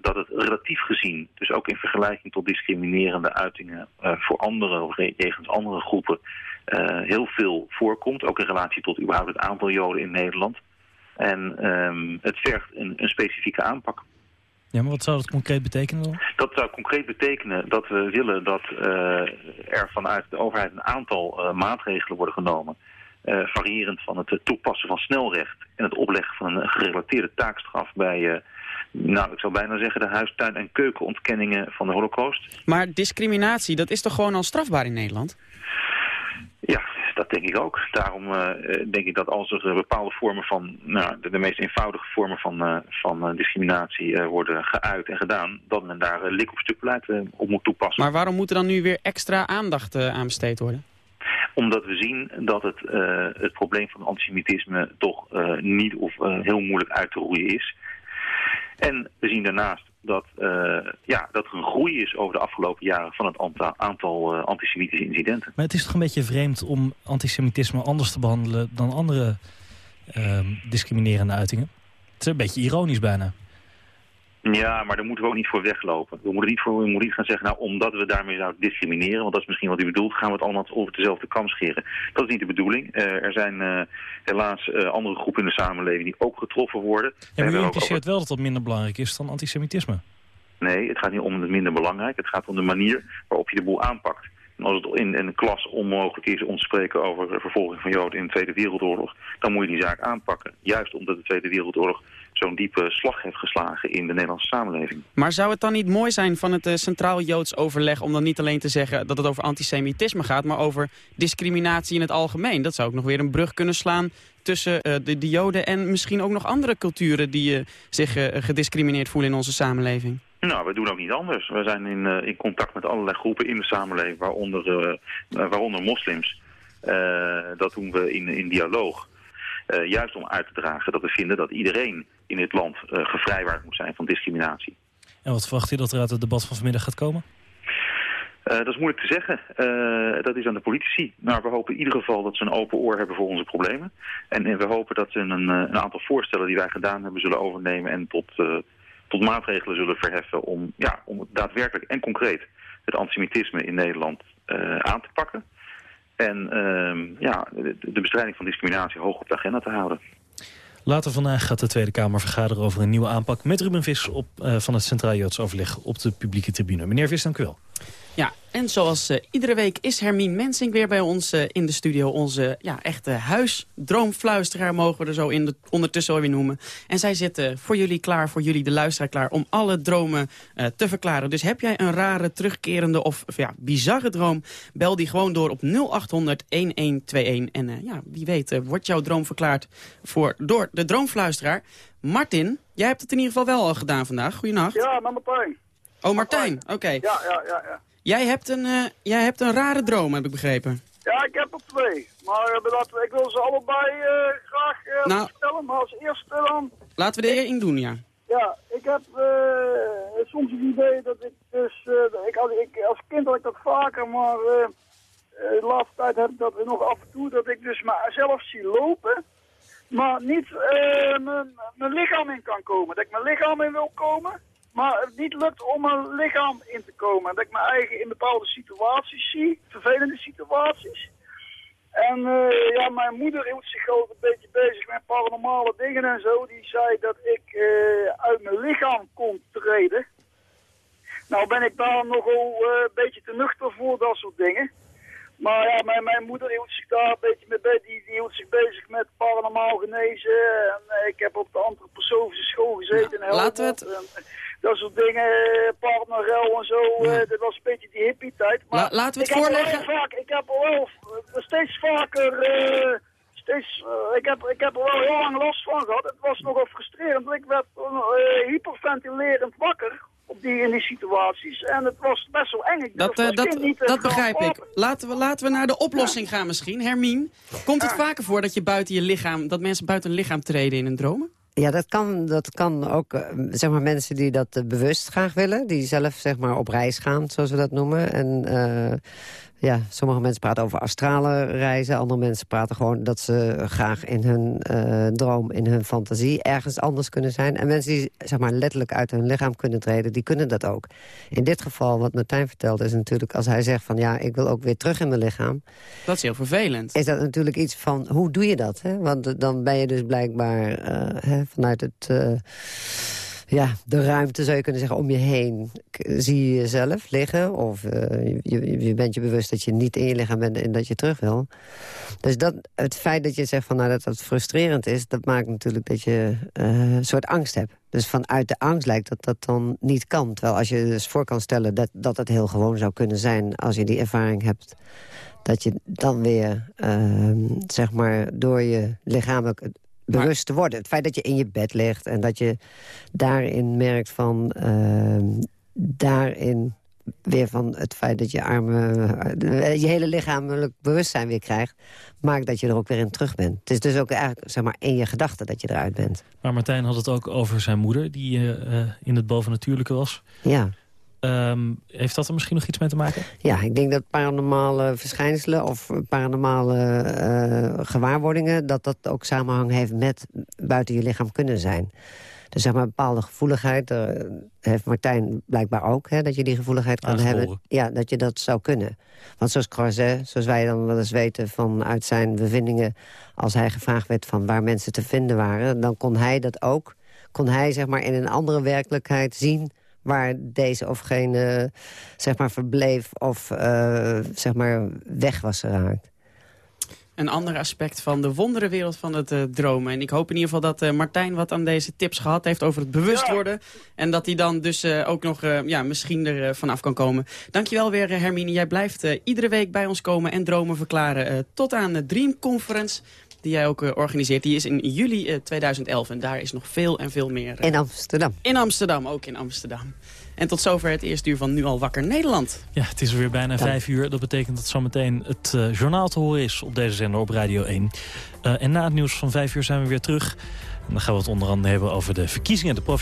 Dat het relatief gezien, dus ook in vergelijking tot discriminerende uitingen voor andere of jegens andere groepen, heel veel voorkomt. Ook in relatie tot überhaupt het aantal Joden in Nederland. En ehm, het vergt een, een specifieke aanpak. Ja, maar wat zou dat concreet betekenen dan? Dat zou concreet betekenen dat we willen dat eh, er vanuit de overheid een aantal eh, maatregelen worden genomen. eh, variërend van het toepassen van snelrecht en het opleggen van een gerelateerde taakstraf bij, eh, nou ik zou bijna zeggen, de huistuin- en keukenontkenningen van de holocaust. Maar discriminatie, dat is toch gewoon al strafbaar in Nederland? Ja, dat denk ik ook. Daarom eh, eh, denk ik dat als er eh, bepaalde vormen van, nou, de, de meest eenvoudige vormen van, van discriminatie worden geuit en gedaan, dat men daar lik op stuk beleid op moet toepassen. Maar waarom moet er dan nu weer extra aandacht aan besteed worden? Omdat we zien dat het, het probleem van antisemitisme toch niet of heel moeilijk uit te roeien is. En we zien daarnaast dat, eh, ja, dat er een groei is over de afgelopen jaren van het aantal, eh, antisemitische incidenten. Maar het is toch een beetje vreemd om antisemitisme anders te behandelen dan andere ehm, discriminerende uitingen? Het is een beetje ironisch bijna. Ja, maar daar moeten we ook niet voor weglopen. We moeten niet, voor, we moeten niet gaan zeggen, nou, omdat we daarmee zouden discrimineren, want dat is misschien wat u bedoelt, gaan we het allemaal over dezelfde kam scheren. Dat is niet de bedoeling. Eh, er zijn eh, helaas eh, andere groepen in de samenleving die ook getroffen worden. Ja, maar u impliceert wel dat dat minder belangrijk is dan antisemitisme. Nee, het gaat niet om het minder belangrijk. Het gaat om de manier waarop je de boel aanpakt. En als het in een klas onmogelijk is om te spreken over de vervolging van Joden in de Tweede Wereldoorlog, dan moet je die zaak aanpakken. Juist omdat de Tweede Wereldoorlog zo'n diepe slag heeft geslagen in de Nederlandse samenleving. Maar zou het dan niet mooi zijn van het eh, Centraal Joods Overleg... om dan niet alleen te zeggen dat het over antisemitisme gaat... maar over discriminatie in het algemeen? Dat zou ook nog weer een brug kunnen slaan tussen eh, de, de Joden... en misschien ook nog andere culturen die eh, zich gediscrimineerd voelen in onze samenleving. Nou, we doen ook niet anders. We zijn in, in contact met allerlei groepen in de samenleving, waaronder, waaronder moslims. Dat doen we in, in dialoog. Eh, juist om uit te dragen dat we vinden dat iedereen in dit land eh, gevrijwaard moet zijn van discriminatie. En wat verwacht u dat er uit het debat van vanmiddag gaat komen? Eh, dat is moeilijk te zeggen. Dat is aan de politici. Maar we hopen in ieder geval dat ze een open oor hebben voor onze problemen. En, en we hopen dat ze een, een aantal voorstellen die wij gedaan hebben zullen overnemen en tot, tot maatregelen zullen verheffen om, ja, om daadwerkelijk en concreet het antisemitisme in Nederland aan te pakken. En ehm, ja, de, bestrijding van discriminatie hoog op de agenda te houden. Later vandaag gaat de Tweede Kamer vergaderen over een nieuwe aanpak... met Ruben Vis op, eh, van het Centraal Joods Overleg op de publieke tribune. Meneer Vis, dank u wel. En zoals eh, iedere week is Hermine Mensink weer bij ons eh, in de studio. Onze ja, echte huisdroomfluisteraar mogen we er zo in de, ondertussen weer noemen. En zij zit eh, voor jullie klaar, voor jullie de luisteraar klaar... om alle dromen te verklaren. Dus heb jij een rare, terugkerende of, of ja, bizarre droom... bel die gewoon door op 0800-1121. En ja, wie weet wordt jouw droom verklaard voor, door de droomfluisteraar. Martin, jij hebt het in ieder geval wel al gedaan vandaag. Goedenacht. Ja, met Martijn. Oh, Martijn, oké. Ja, ja, ja, ja. Jij hebt, een, eh, jij hebt een rare droom, heb ik begrepen. Ja, ik heb er twee. Maar eh, dat, ik wil ze allebei eh, graag eh, Nou. vertellen. Maar als eerste dan... Laten we er één doen, ja. Ja, ik heb eh, soms het idee dat ik dus... eh, ik, als, ik, als kind had ik dat vaker, maar eh, eh, de laatste tijd heb ik dat nog af en toe. Dat ik dus mezelf zie lopen, maar niet eh, mijn, mijn lichaam in kan komen. Dat ik mijn lichaam in wil komen, maar het niet lukt om mijn lichaam in te komen. Dat ik mijn eigen in bepaalde situaties zie, vervelende situaties. En eh, ja, mijn moeder hield zich ook een beetje bezig met paranormale dingen en zo. Die zei dat ik eh, uit mijn lichaam kon treden. Nou ben ik daar nogal eh, een beetje te nuchter voor, dat soort dingen. Maar ja, mijn, mijn moeder hield zich daar een beetje mee bezig. Die, die hield zich bezig met paranormaal genezen. En eh, ik heb op de antroposofische school gezeten. in laten we het-. En, dat soort dingen, eh, partnerrel en zo. eh, dat was een beetje die hippie-tijd. Maar La- laten we het ik heb voorleggen. wel vaak, ik heb er wel eh, steeds vaker... eh, steeds, eh, ik, heb, ik heb er wel heel lang last van gehad. Het was nogal frustrerend. want Ik werd eh, hyperventilerend wakker op die, in die situaties. En het was best wel eng. Ik Dat, eh, dat, niet, eh, dat begrijp ik. Laten we, laten we naar de oplossing gaan misschien. Hermine, komt het vaker voor dat je buiten je lichaam, dat mensen buiten hun lichaam treden in hun dromen? Ja, dat kan, dat kan ook, eh, zeg maar, mensen die dat bewust graag willen. Die zelf, zeg maar, op reis gaan, zoals we dat noemen. En eh, ja, sommige mensen praten over astrale reizen. Andere mensen praten gewoon dat ze graag in hun eh, droom, in hun fantasie... ergens anders kunnen zijn. En mensen die zeg maar, letterlijk uit hun lichaam kunnen treden, die kunnen dat ook. In dit geval, wat Martijn vertelt, is natuurlijk als hij zegt van... ja, ik wil ook weer terug in mijn lichaam. Dat is heel vervelend. Is dat natuurlijk iets van, hoe doe je dat? Hè? Want dan ben je dus blijkbaar eh, hè, vanuit het... eh, ja, de ruimte zou je kunnen zeggen om je heen. Zie je jezelf liggen of eh, je, bent je bewust dat je niet in je lichaam bent en dat je terug wil. Dus dat, het feit dat je zegt van, nou, dat dat frustrerend is... dat maakt natuurlijk dat je eh, een soort angst hebt. Dus vanuit de angst lijkt dat dat dan niet kan. Terwijl als je dus voor kan stellen dat, dat het heel gewoon zou kunnen zijn... als je die ervaring hebt, dat je dan weer, eh, zeg maar, door je lichamelijk bewust te worden. Het feit dat je in je bed ligt en dat je daarin merkt van... ehm, daarin weer van het feit dat je armen... eh, je hele lichamelijk bewustzijn weer krijgt... maakt dat je er ook weer in terug bent. Het is dus ook eigenlijk zeg maar, in je gedachten dat je eruit bent. Maar Martijn had het ook over zijn moeder, die eh, eh, in het bovennatuurlijke was. Ja. Ehm, heeft dat er misschien nog iets mee te maken? Ja, ik denk dat paranormale verschijnselen of paranormale eh, gewaarwordingen... dat dat ook samenhang heeft met buiten je lichaam kunnen zijn. Dus zeg maar een bepaalde gevoeligheid, eh, heeft Martijn blijkbaar ook... Hè, dat je die gevoeligheid kan Aangeboren. hebben. Ja, dat je dat zou kunnen. Want zoals Croiset, zoals wij dan wel eens weten vanuit zijn bevindingen... als hij gevraagd werd van waar mensen te vinden waren... dan kon hij dat ook, kon hij zeg maar in een andere werkelijkheid zien waar deze of geen zeg maar verbleef of eh, zeg maar weg was geraakt. Een ander aspect van de wonderenwereld van het eh, dromen. En ik hoop in ieder geval dat eh, Martijn wat aan deze tips gehad heeft over het bewust worden. En dat hij dan dus eh, ook nog eh, ja, misschien er eh, vanaf kan komen. Dankjewel weer Hermine. Jij blijft eh, iedere week bij ons komen en dromen verklaren. eh, tot aan de Dream Conference die jij ook eh, organiseert. Die is in juli eh, 2011 en daar is nog veel en veel meer. eh, In Amsterdam. in Amsterdam, ook in Amsterdam. En tot zover het eerste uur van Nu al wakker Nederland. Ja, het is weer bijna vijf uur. Dat betekent dat zometeen het eh, journaal te horen is op deze zender op Radio 1. Eh, en na het nieuws van vijf uur zijn we weer terug. En dan gaan we het onder andere hebben over de verkiezingen, de provinciale